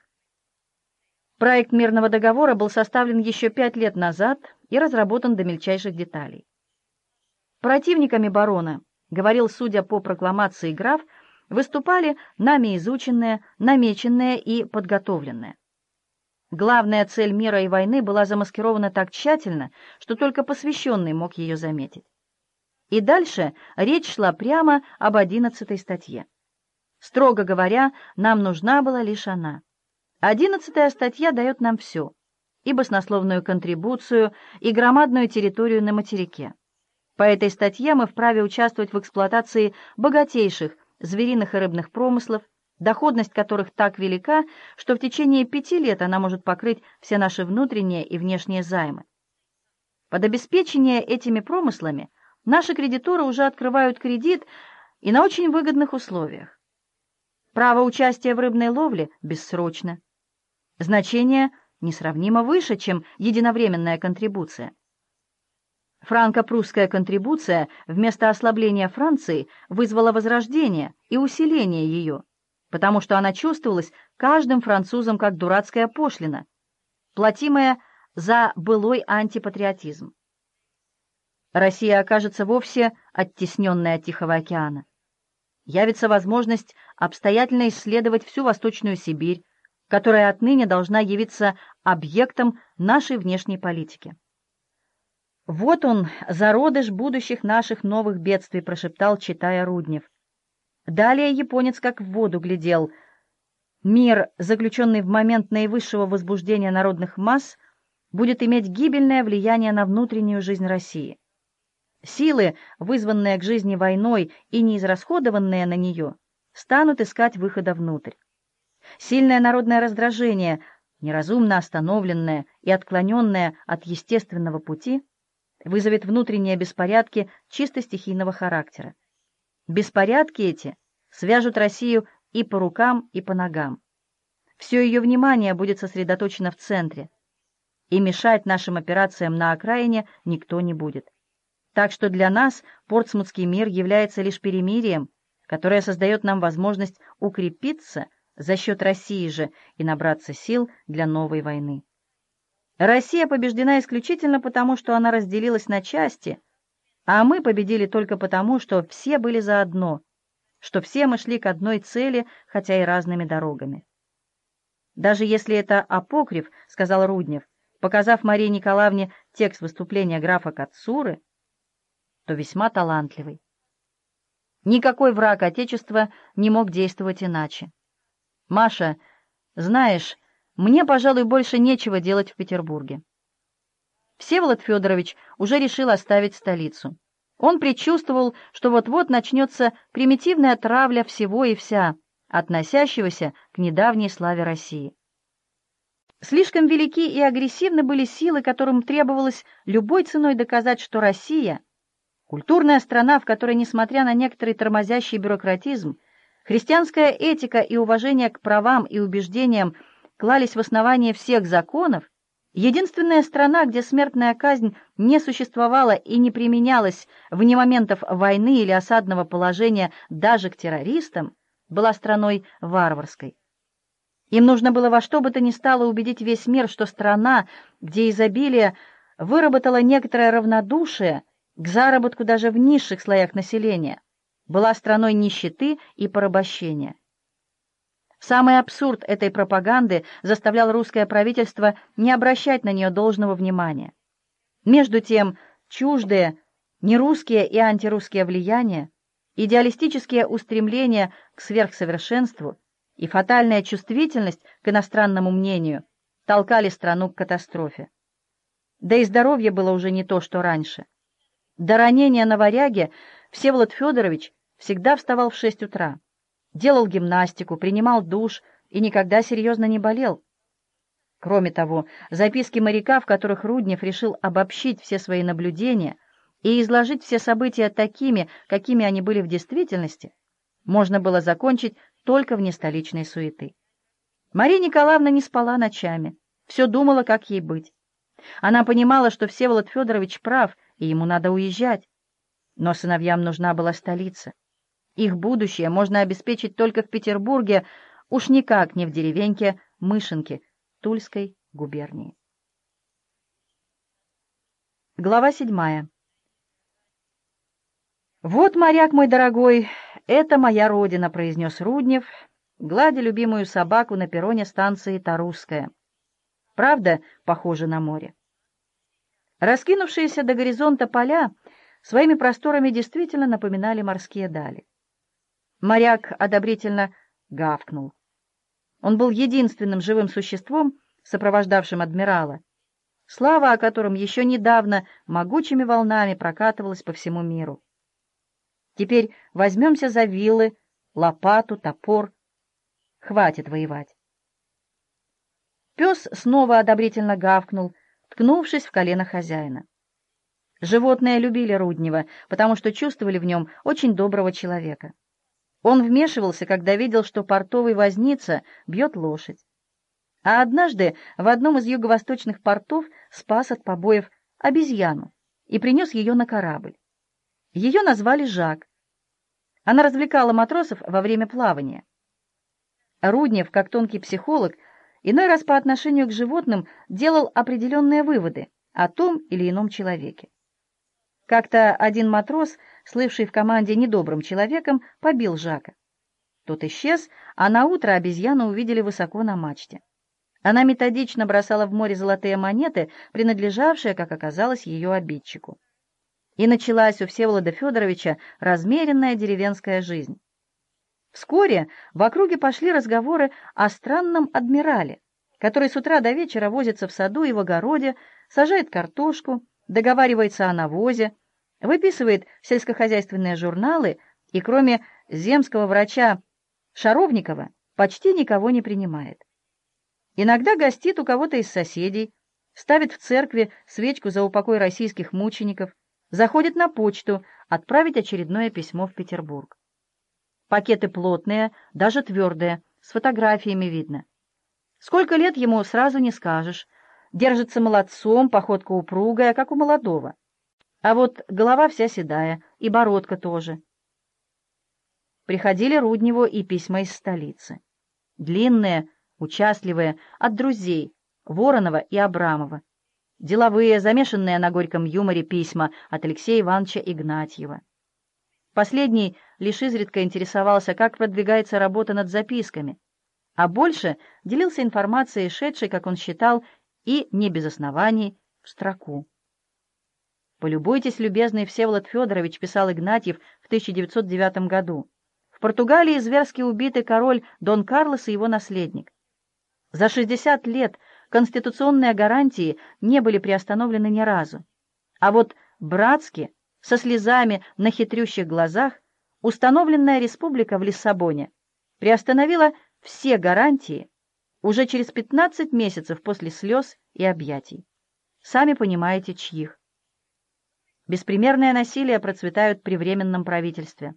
Проект мирного договора был составлен еще пять лет назад и разработан до мельчайших деталей. Противниками барона, говорил, судя по прокламации граф, выступали нами изученные, намеченные и подготовленные. Главная цель мира и войны была замаскирована так тщательно, что только посвященный мог ее заметить. И дальше речь шла прямо об одиннадцатой статье. Строго говоря, нам нужна была лишь она. Одиннадцатая статья дает нам все. И баснословную контрибуцию, и громадную территорию на материке. По этой статье мы вправе участвовать в эксплуатации богатейших звериных и рыбных промыслов, доходность которых так велика, что в течение пяти лет она может покрыть все наши внутренние и внешние займы. Под обеспечение этими промыслами наши кредиторы уже открывают кредит и на очень выгодных условиях. Право участия в рыбной ловле бессрочно. Значение несравнимо выше, чем единовременная контрибуция. Франко-прусская контрибуция вместо ослабления Франции вызвала возрождение и усиление ее, потому что она чувствовалась каждым французом как дурацкая пошлина, платимая за былой антипатриотизм. Россия окажется вовсе оттесненной от Тихого океана. Явится возможность обстоятельно исследовать всю Восточную Сибирь, которая отныне должна явиться объектом нашей внешней политики. «Вот он, зародыш будущих наших новых бедствий», — прошептал, читая Руднев. Далее японец как в воду глядел. Мир, заключенный в момент наивысшего возбуждения народных масс, будет иметь гибельное влияние на внутреннюю жизнь России. Силы, вызванные к жизни войной и неизрасходованные на нее, станут искать выхода внутрь. Сильное народное раздражение, неразумно остановленное и отклоненное от естественного пути, вызовет внутренние беспорядки чисто стихийного характера. Беспорядки эти свяжут Россию и по рукам, и по ногам. Все ее внимание будет сосредоточено в центре, и мешать нашим операциям на окраине никто не будет. Так что для нас Портсмутский мир является лишь перемирием, которое создает нам возможность укрепиться за счет России же и набраться сил для новой войны. Россия побеждена исключительно потому, что она разделилась на части, а мы победили только потому, что все были заодно, что все мы шли к одной цели, хотя и разными дорогами. Даже если это апокриф, — сказал Руднев, показав Марии Николаевне текст выступления графа Кацуры, то весьма талантливый. Никакой враг Отечества не мог действовать иначе. Маша, знаешь, мне, пожалуй, больше нечего делать в Петербурге. Всеволод Федорович уже решил оставить столицу. Он предчувствовал, что вот-вот начнется примитивная травля всего и вся, относящегося к недавней славе России. Слишком велики и агрессивны были силы, которым требовалось любой ценой доказать, что Россия — культурная страна, в которой, несмотря на некоторый тормозящий бюрократизм, христианская этика и уважение к правам и убеждениям клались в основание всех законов, единственная страна, где смертная казнь не существовала и не применялась вне моментов войны или осадного положения даже к террористам, была страной варварской. Им нужно было во что бы то ни стало убедить весь мир, что страна, где изобилие выработало некоторое равнодушие к заработку даже в низших слоях населения, была страной нищеты и порабощения. Самый абсурд этой пропаганды заставлял русское правительство не обращать на нее должного внимания. Между тем, чуждые, нерусские и антирусские влияния, идеалистические устремления к сверхсовершенству и фатальная чувствительность к иностранному мнению толкали страну к катастрофе. Да и здоровье было уже не то, что раньше. До ранения на варяге Всеволод Федорович всегда вставал в шесть утра делал гимнастику, принимал душ и никогда серьезно не болел. Кроме того, записки моряка, в которых Руднев решил обобщить все свои наблюдения и изложить все события такими, какими они были в действительности, можно было закончить только вне столичной суеты. Мария Николаевна не спала ночами, все думала, как ей быть. Она понимала, что Всеволод Федорович прав, и ему надо уезжать. Но сыновьям нужна была столица. Их будущее можно обеспечить только в Петербурге, уж никак не в деревеньке Мышинки Тульской губернии. Глава седьмая. «Вот, моряк мой дорогой, это моя родина», — произнес Руднев, гладя любимую собаку на перроне станции Тарусская. Правда, похоже на море. Раскинувшиеся до горизонта поля своими просторами действительно напоминали морские дали. Моряк одобрительно гавкнул. Он был единственным живым существом, сопровождавшим адмирала, слава о котором еще недавно могучими волнами прокатывалась по всему миру. Теперь возьмемся за вилы, лопату, топор. Хватит воевать. Пес снова одобрительно гавкнул, ткнувшись в колено хозяина. Животные любили Руднева, потому что чувствовали в нем очень доброго человека. Он вмешивался, когда видел, что портовый возница бьет лошадь. А однажды в одном из юго-восточных портов спас от побоев обезьяну и принес ее на корабль. Ее назвали Жак. Она развлекала матросов во время плавания. Руднев, как тонкий психолог, иной раз по отношению к животным делал определенные выводы о том или ином человеке. Как-то один матрос, слывший в команде недобрым человеком, побил Жака. Тот исчез, а на утро обезьяну увидели высоко на мачте. Она методично бросала в море золотые монеты, принадлежавшие, как оказалось, ее обидчику. И началась у Всеволода Федоровича размеренная деревенская жизнь. Вскоре в округе пошли разговоры о странном адмирале, который с утра до вечера возится в саду и в огороде, сажает картошку, договаривается о навозе, выписывает сельскохозяйственные журналы и, кроме земского врача Шаровникова, почти никого не принимает. Иногда гостит у кого-то из соседей, ставит в церкви свечку за упокой российских мучеников, заходит на почту отправить очередное письмо в Петербург. Пакеты плотные, даже твердые, с фотографиями видно. Сколько лет ему сразу не скажешь. Держится молодцом, походка упругая, как у молодого. А вот голова вся седая, и бородка тоже. Приходили Рудневу и письма из столицы. Длинные, участливые, от друзей, Воронова и Абрамова. Деловые, замешанные на горьком юморе письма от Алексея Ивановича Игнатьева. Последний лишь изредка интересовался, как продвигается работа над записками, а больше делился информацией, шедшей, как он считал, и не без оснований, в строку. «Полюбуйтесь, любезный Всеволод Федорович», — писал Игнатьев в 1909 году. «В Португалии зверски убиты король Дон Карлос и его наследник. За 60 лет конституционные гарантии не были приостановлены ни разу. А вот братски, со слезами на хитрющих глазах, установленная республика в Лиссабоне приостановила все гарантии уже через 15 месяцев после слез и объятий. Сами понимаете, чьих. Беспримерное насилие процветают при временном правительстве.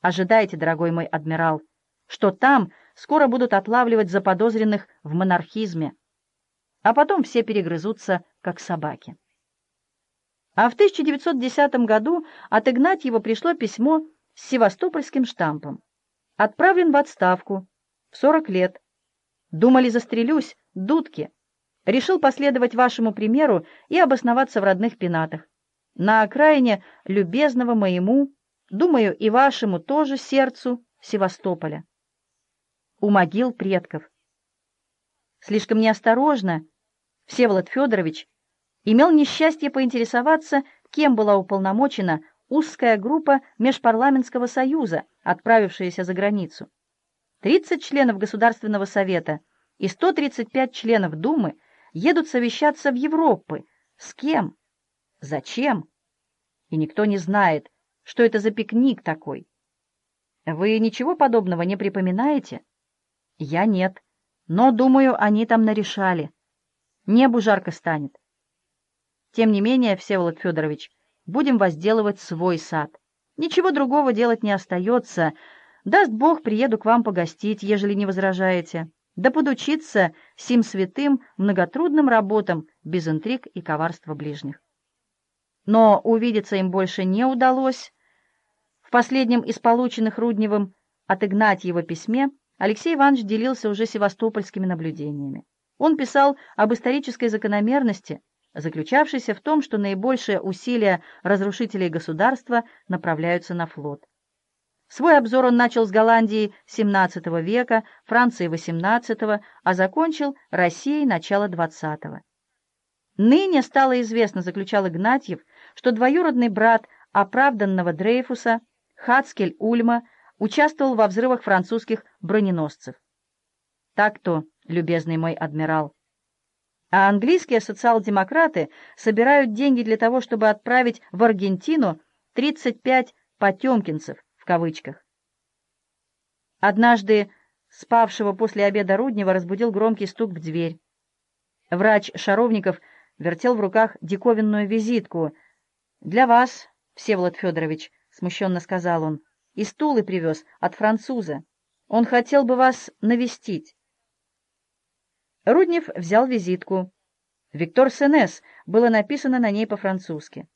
Ожидайте, дорогой мой адмирал, что там скоро будут отлавливать заподозренных в монархизме, а потом все перегрызутся, как собаки. А в 1910 году от Игнатьева пришло письмо с севастопольским штампом. Отправлен в отставку, в 40 лет. Думали, застрелюсь, дудки. Решил последовать вашему примеру и обосноваться в родных пенатах. На окраине любезного моему, думаю, и вашему тоже сердцу Севастополя у могил предков. Слишком неосторожно Всеволод Федорович имел несчастье поинтересоваться, кем была уполномочена узкая группа Межпарламентского союза, отправившаяся за границу. 30 членов Государственного совета и 135 членов Думы едут совещаться в Европы. С кем? Зачем? И никто не знает, что это за пикник такой. Вы ничего подобного не припоминаете? Я нет. Но, думаю, они там нарешали. Небу жарко станет. Тем не менее, Всеволод Федорович, будем возделывать свой сад. Ничего другого делать не остается. Даст Бог, приеду к вам погостить, ежели не возражаете. Да подучиться сим святым многотрудным работам без интриг и коварства ближних. Но увидеться им больше не удалось. В последнем из полученных Рудневым от Игнатьева письме Алексей Иванович делился уже севастопольскими наблюдениями. Он писал об исторической закономерности, заключавшейся в том, что наибольшие усилия разрушителей государства направляются на флот. Свой обзор он начал с Голландии XVII века, Франции XVIII, а закончил Россией начала XX. Ныне стало известно, заключал Игнатьев, что двоюродный брат оправданного Дрейфуса, Хацкель Ульма, участвовал во взрывах французских броненосцев. Так-то, любезный мой адмирал. а английские социал-демократы собирают деньги для того, чтобы отправить в Аргентину 35 «потемкинцев» в кавычках. Однажды спавшего после обеда Руднева разбудил громкий стук в дверь. Врач Шаровников вертел в руках диковинную визитку. «Для вас, Всеволод Федорович», — смущенно сказал он, — «и стулы привез от француза. Он хотел бы вас навестить». Руднев взял визитку. «Виктор Сенес» было написано на ней по-французски.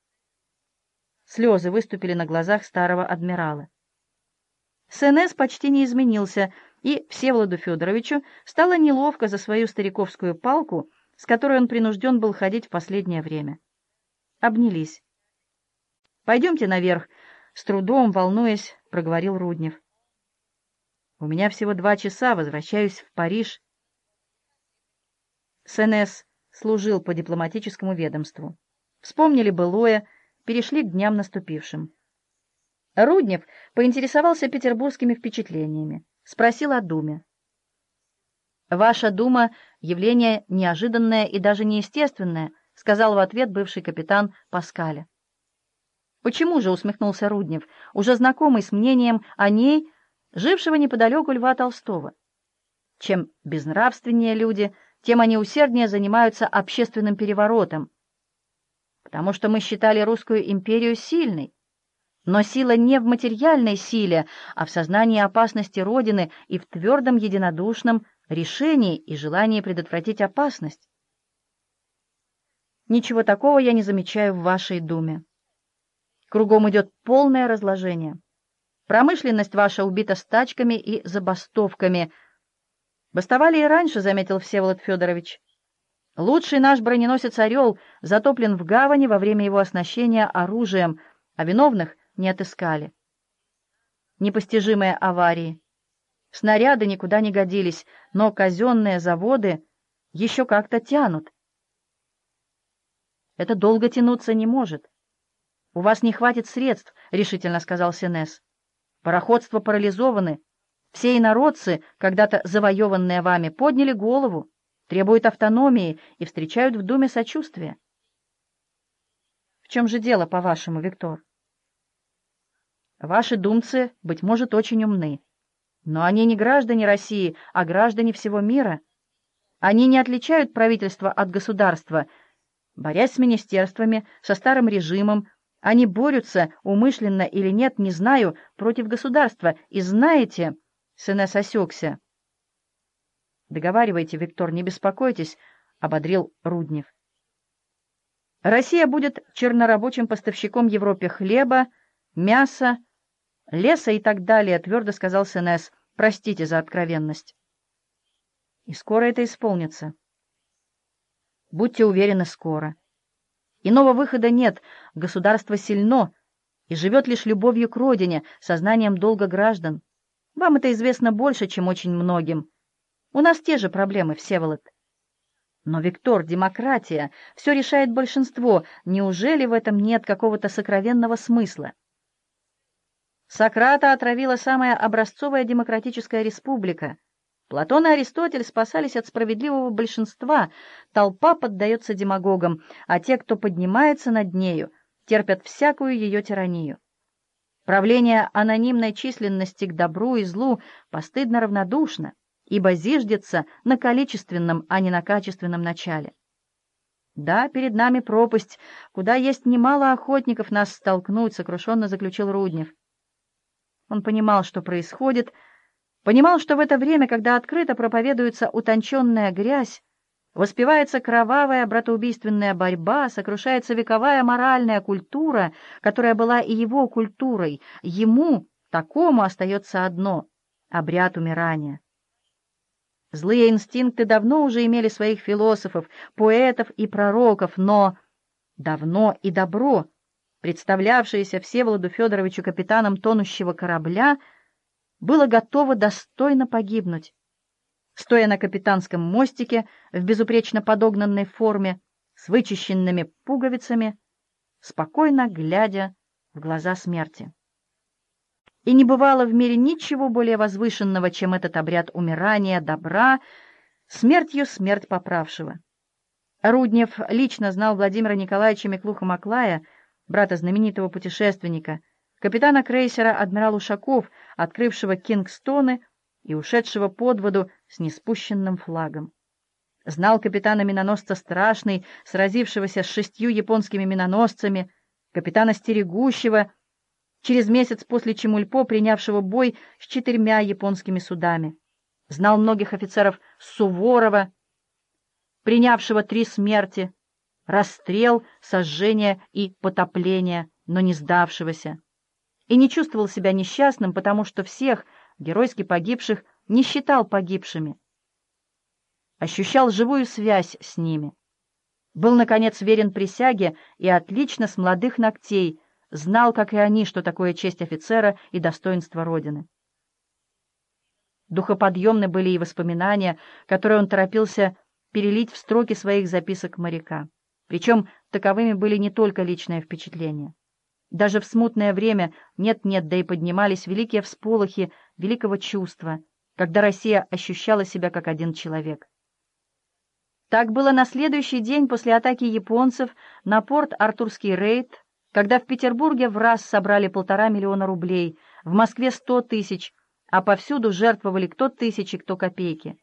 Слезы выступили на глазах старого адмирала. Сенес почти не изменился, и Всеволоду Федоровичу стало неловко за свою стариковскую палку, с которой он принужден был ходить в последнее время. Обнялись. «Пойдемте наверх», — с трудом, волнуясь, проговорил Руднев. «У меня всего два часа, возвращаюсь в Париж». СНС служил по дипломатическому ведомству. Вспомнили былое, перешли к дням наступившим. Руднев поинтересовался петербургскими впечатлениями, спросил о Думе. «Ваша Дума — явление неожиданное и даже неестественное», — сказал в ответ бывший капитан Паскаля. «Почему же?» — усмехнулся Руднев, уже знакомый с мнением о ней, жившего неподалеку Льва Толстого. «Чем безнравственнее люди, тем они усерднее занимаются общественным переворотом, потому что мы считали русскую империю сильной. Но сила не в материальной силе, а в сознании опасности Родины и в твердом единодушном решении и желании предотвратить опасность. Ничего такого я не замечаю в вашей думе. Кругом идет полное разложение. Промышленность ваша убита стачками и забастовками — Бастовали и раньше, — заметил Всеволод Федорович. Лучший наш броненосец «Орел» затоплен в гавани во время его оснащения оружием, а виновных не отыскали. Непостижимые аварии. Снаряды никуда не годились, но казенные заводы еще как-то тянут. Это долго тянуться не может. У вас не хватит средств, — решительно сказал Сенес. Пароходства парализованы, все инородцы, когда-то завоеванные вами, подняли голову, требуют автономии и встречают в Думе сочувствие. В чем же дело, по-вашему, Виктор? Ваши думцы, быть может, очень умны, но они не граждане России, а граждане всего мира. Они не отличают правительство от государства. Борясь с министерствами, со старым режимом, они борются, умышленно или нет, не знаю, против государства. И знаете... Сенес осекся. «Договаривайте, Виктор, не беспокойтесь», — ободрил Руднев. «Россия будет чернорабочим поставщиком Европе хлеба, мяса, леса и так далее», — твердо сказал Сенес. «Простите за откровенность». «И скоро это исполнится». «Будьте уверены, скоро. Иного выхода нет, государство сильно и живет лишь любовью к родине, сознанием долга граждан». Вам это известно больше, чем очень многим. У нас те же проблемы, Всеволод. Но, Виктор, демократия, все решает большинство. Неужели в этом нет какого-то сокровенного смысла? Сократа отравила самая образцовая демократическая республика. Платон и Аристотель спасались от справедливого большинства, толпа поддается демагогам, а те, кто поднимается над нею, терпят всякую ее тиранию. Правление анонимной численности к добру и злу постыдно равнодушно, ибо зиждется на количественном, а не на качественном начале. Да, перед нами пропасть, куда есть немало охотников нас столкнуть, сокрушенно заключил Руднев. Он понимал, что происходит, понимал, что в это время, когда открыто проповедуется утонченная грязь, Воспевается кровавая братоубийственная борьба, сокрушается вековая моральная культура, которая была и его культурой. Ему, такому, остается одно — обряд умирания. Злые инстинкты давно уже имели своих философов, поэтов и пророков, но давно и добро, представлявшееся Всеволоду Федоровичу капитаном тонущего корабля, было готово достойно погибнуть стоя на капитанском мостике в безупречно подогнанной форме, с вычищенными пуговицами, спокойно глядя в глаза смерти. И не бывало в мире ничего более возвышенного, чем этот обряд умирания, добра, смертью смерть поправшего. Руднев лично знал Владимира Николаевича Миклуха-Маклая, брата знаменитого путешественника, капитана крейсера «Адмирал Ушаков», открывшего Кингстоны и ушедшего под воду с неспущенным флагом. Знал капитана миноносца Страшный, сразившегося с шестью японскими миноносцами, капитана Стерегущего, через месяц после Чемульпо принявшего бой с четырьмя японскими судами. Знал многих офицеров Суворова, принявшего три смерти, расстрел, сожжение и потопление, но не сдавшегося, и не чувствовал себя несчастным, потому что всех, геройски погибших, не считал погибшими. Ощущал живую связь с ними. Был, наконец, верен присяге и отлично с молодых ногтей знал, как и они, что такое честь офицера и достоинство Родины. Духоподъемны были и воспоминания, которые он торопился перелить в строки своих записок моряка. Причем таковыми были не только личные впечатления. Даже в смутное время нет-нет, да и поднимались великие всполохи великого чувства, когда Россия ощущала себя как один человек. Так было на следующий день после атаки японцев на порт Артурский рейд, когда в Петербурге в раз собрали полтора миллиона рублей, в Москве сто тысяч, а повсюду жертвовали кто тысячи, кто копейки.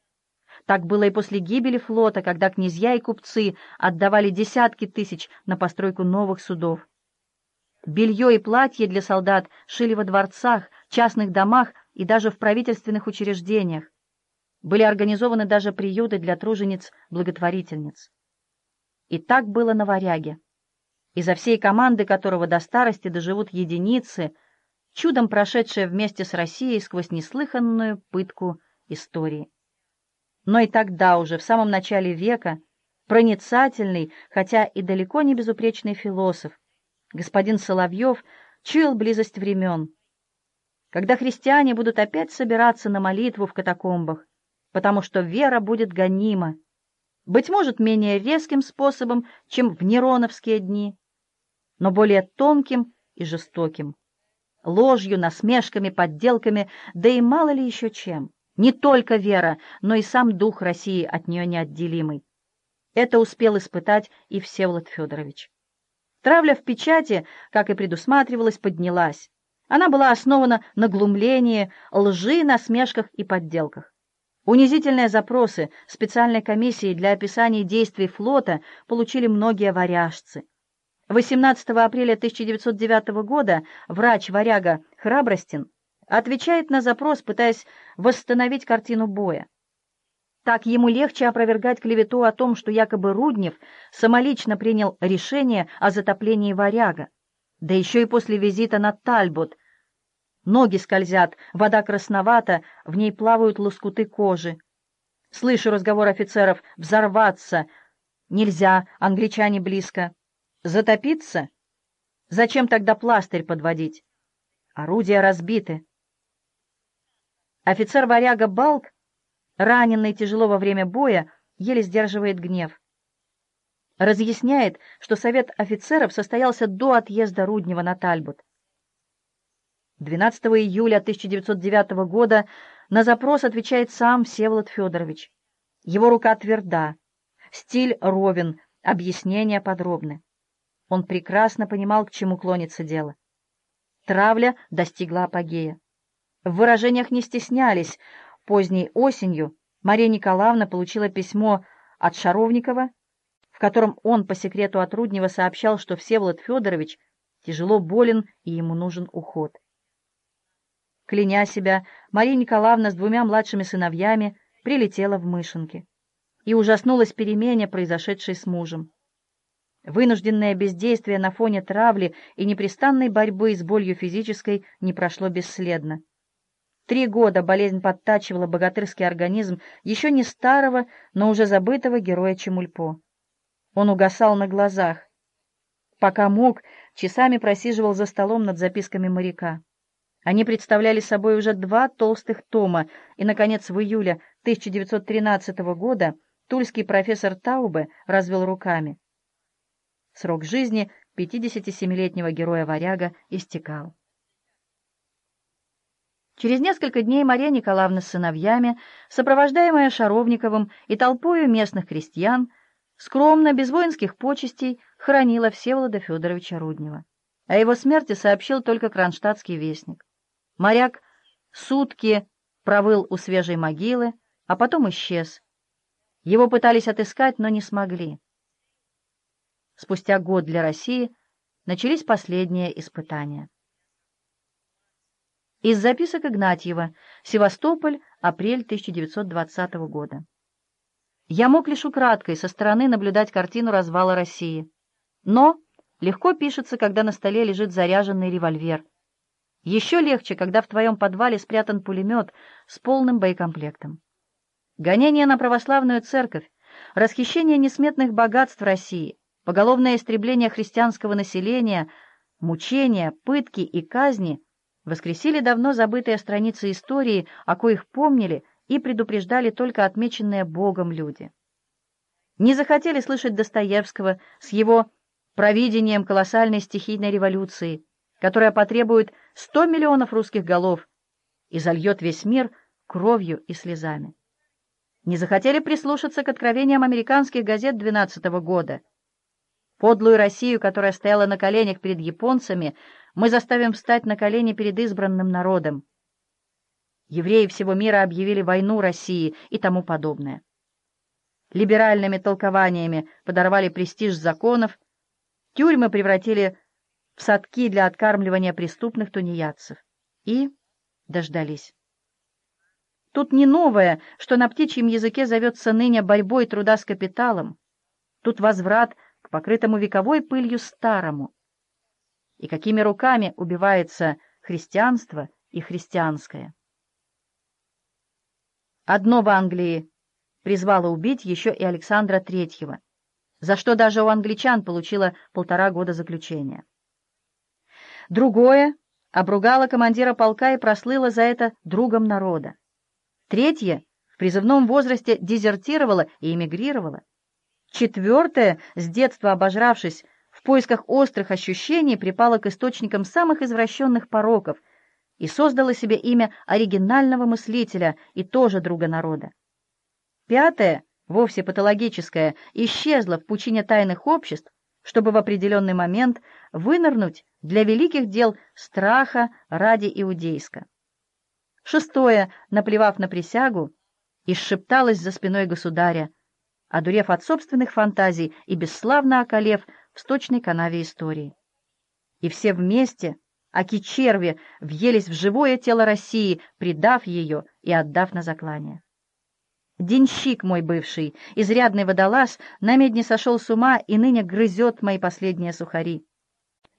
Так было и после гибели флота, когда князья и купцы отдавали десятки тысяч на постройку новых судов. Белье и платье для солдат шили во дворцах, частных домах и даже в правительственных учреждениях. Были организованы даже приюты для тружениц-благотворительниц. И так было на варяге. Изо всей команды которого до старости доживут единицы, чудом прошедшие вместе с Россией сквозь неслыханную пытку истории. Но и тогда уже, в самом начале века, проницательный, хотя и далеко не безупречный философ, господин Соловьев чуял близость времен, когда христиане будут опять собираться на молитву в катакомбах, потому что вера будет гонима, быть может, менее резким способом, чем в нероновские дни, но более тонким и жестоким, ложью, насмешками, подделками, да и мало ли еще чем. Не только вера, но и сам дух России от нее неотделимый. Это успел испытать и Всеволод Федорович. Травля в печати, как и предусматривалось, поднялась. Она была основана на глумлении, лжи, насмешках и подделках. Унизительные запросы специальной комиссии для описания действий флота получили многие варяжцы. 18 апреля 1909 года врач-варяга Храбростин отвечает на запрос, пытаясь восстановить картину боя. Так ему легче опровергать клевету о том, что якобы Руднев самолично принял решение о затоплении варяга. Да еще и после визита на Тальбот. Ноги скользят, вода красновата, в ней плавают лоскуты кожи. Слышу разговор офицеров «взорваться». Нельзя, англичане близко. Затопиться? Зачем тогда пластырь подводить? Орудия разбиты. Офицер-варяга Балк, раненый тяжело во время боя, еле сдерживает гнев. Разъясняет, что совет офицеров состоялся до отъезда Руднева на Тальбут. 12 июля 1909 года на запрос отвечает сам Всеволод Федорович. Его рука тверда, стиль ровен, объяснения подробны. Он прекрасно понимал, к чему клонится дело. Травля достигла апогея. В выражениях не стеснялись. Поздней осенью Мария Николаевна получила письмо от Шаровникова, в котором он по секрету от Руднева сообщал, что Всеволод Федорович тяжело болен и ему нужен уход. Кляня себя, Мария Николаевна с двумя младшими сыновьями прилетела в Мышинки и ужаснулась перемене, произошедшей с мужем. Вынужденное бездействие на фоне травли и непрестанной борьбы с болью физической не прошло бесследно. Три года болезнь подтачивала богатырский организм еще не старого, но уже забытого героя Чемульпо. Он угасал на глазах. Пока мог, часами просиживал за столом над записками моряка. Они представляли собой уже два толстых тома, и, наконец, в июле 1913 года тульский профессор Таубе развел руками. Срок жизни 57-летнего героя-варяга истекал. Через несколько дней Мария Николаевна с сыновьями, сопровождаемая Шаровниковым и толпою местных крестьян, скромно, без воинских почестей, хоронила Всеволода Федоровича Руднева. О его смерти сообщил только кронштадтский вестник. Моряк сутки провыл у свежей могилы, а потом исчез. Его пытались отыскать, но не смогли. Спустя год для России начались последние испытания. Из записок Игнатьева. Севастополь, апрель 1920 года. Я мог лишь украдкой со стороны наблюдать картину развала России. Но легко пишется, когда на столе лежит заряженный револьвер. Еще легче, когда в твоем подвале спрятан пулемет с полным боекомплектом. Гонение на православную церковь, расхищение несметных богатств России, поголовное истребление христианского населения, мучения, пытки и казни воскресили давно забытые страницы истории, о коих помнили и предупреждали только отмеченные Богом люди. Не захотели слышать Достоевского с его провидением колоссальной стихийной революции, которая потребует 100 миллионов русских голов и зальет весь мир кровью и слезами. Не захотели прислушаться к откровениям американских газет 12 -го года. Подлую Россию, которая стояла на коленях перед японцами, мы заставим встать на колени перед избранным народом евреи всего мира объявили войну России и тому подобное. Либеральными толкованиями подорвали престиж законов, тюрьмы превратили в садки для откармливания преступных тунеядцев. И дождались. Тут не новое, что на птичьем языке зовется ныне борьбой труда с капиталом. Тут возврат покрытому вековой пылью старому. И какими руками убивается христианство и христианское. Одно в Англии призвало убить еще и Александра Третьего, за что даже у англичан получило полтора года заключения. Другое обругало командира полка и прослыло за это другом народа. Третье в призывном возрасте дезертировало и эмигрировало. Четвертое, с детства обожравшись, в поисках острых ощущений припало к источникам самых извращенных пороков — и создала себе имя оригинального мыслителя и тоже друга народа. Пятое, вовсе патологическое, исчезло в пучине тайных обществ, чтобы в определенный момент вынырнуть для великих дел страха ради иудейска. Шестое, наплевав на присягу, исшепталось за спиной государя, одурев от собственных фантазий и бесславно околев в сточной канаве истории. И все вместе — аки черви въелись в живое тело России, предав ее и отдав на заклание. Денщик мой бывший, изрядный водолаз, на медне сошел с ума и ныне грызет мои последние сухари.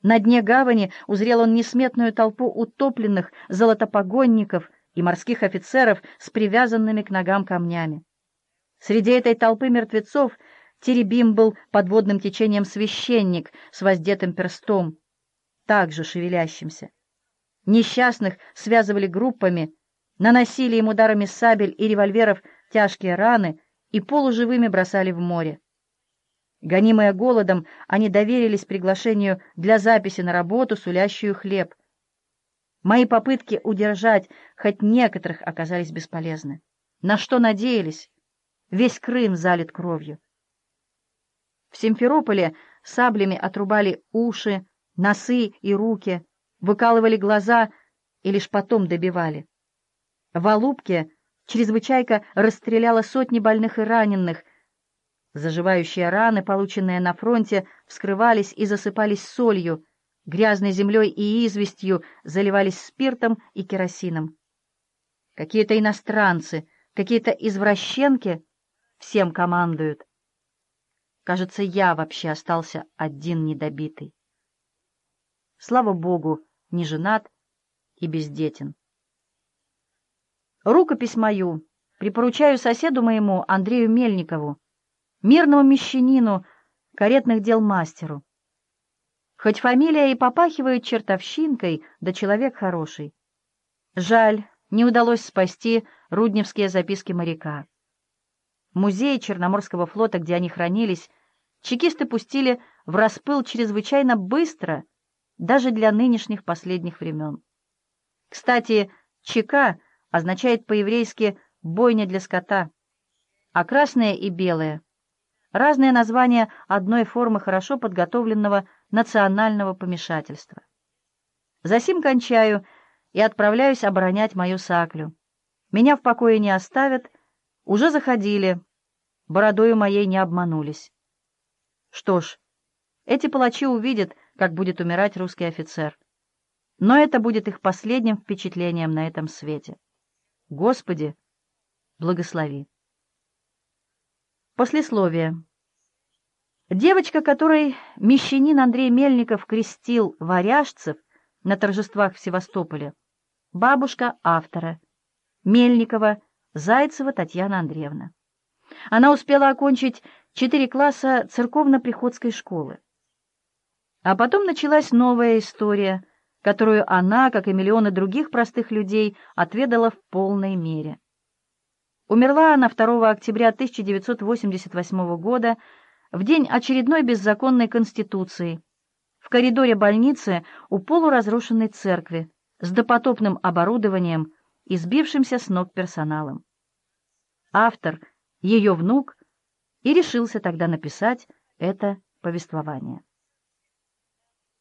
На дне гавани узрел он несметную толпу утопленных золотопогонников и морских офицеров с привязанными к ногам камнями. Среди этой толпы мертвецов теребим был подводным течением священник с воздетым перстом, также шевелящимся. Несчастных связывали группами, наносили им ударами сабель и револьверов тяжкие раны и полуживыми бросали в море. Гонимые голодом, они доверились приглашению для записи на работу, сулящую хлеб. Мои попытки удержать хоть некоторых оказались бесполезны. На что надеялись? Весь Крым залит кровью. В Симферополе саблями отрубали уши, носы и руки, выкалывали глаза и лишь потом добивали. В Алубке чрезвычайка расстреляла сотни больных и раненых. Заживающие раны, полученные на фронте, вскрывались и засыпались солью, грязной землей и известью заливались спиртом и керосином. Какие-то иностранцы, какие-то извращенки всем командуют. Кажется, я вообще остался один недобитый. Слава Богу, не женат и бездетен. Рукопись мою припоручаю соседу моему Андрею Мельникову, мирному мещанину, каретных дел мастеру. Хоть фамилия и попахивает чертовщинкой, да человек хороший. Жаль, не удалось спасти рудневские записки моряка. Музей Черноморского флота, где они хранились, чекисты пустили в распыл чрезвычайно быстро — даже для нынешних последних времен. Кстати, ЧК означает по-еврейски «бойня для скота», а красное и белое разные названия одной формы хорошо подготовленного национального помешательства. Засим кончаю и отправляюсь оборонять мою саклю. Меня в покое не оставят, уже заходили, бородою моей не обманулись. Что ж, эти палачи увидят, как будет умирать русский офицер. Но это будет их последним впечатлением на этом свете. Господи, благослови. Послесловие. Девочка, которой мещанин Андрей Мельников крестил варяжцев на торжествах в Севастополе, бабушка автора, Мельникова, Зайцева Татьяна Андреевна. Она успела окончить четыре класса церковно-приходской школы. А потом началась новая история, которую она, как и миллионы других простых людей, отведала в полной мере. Умерла она 2 октября 1988 года, в день очередной беззаконной конституции, в коридоре больницы у полуразрушенной церкви с допотопным оборудованием и сбившимся с ног персоналом. Автор, ее внук, и решился тогда написать это повествование.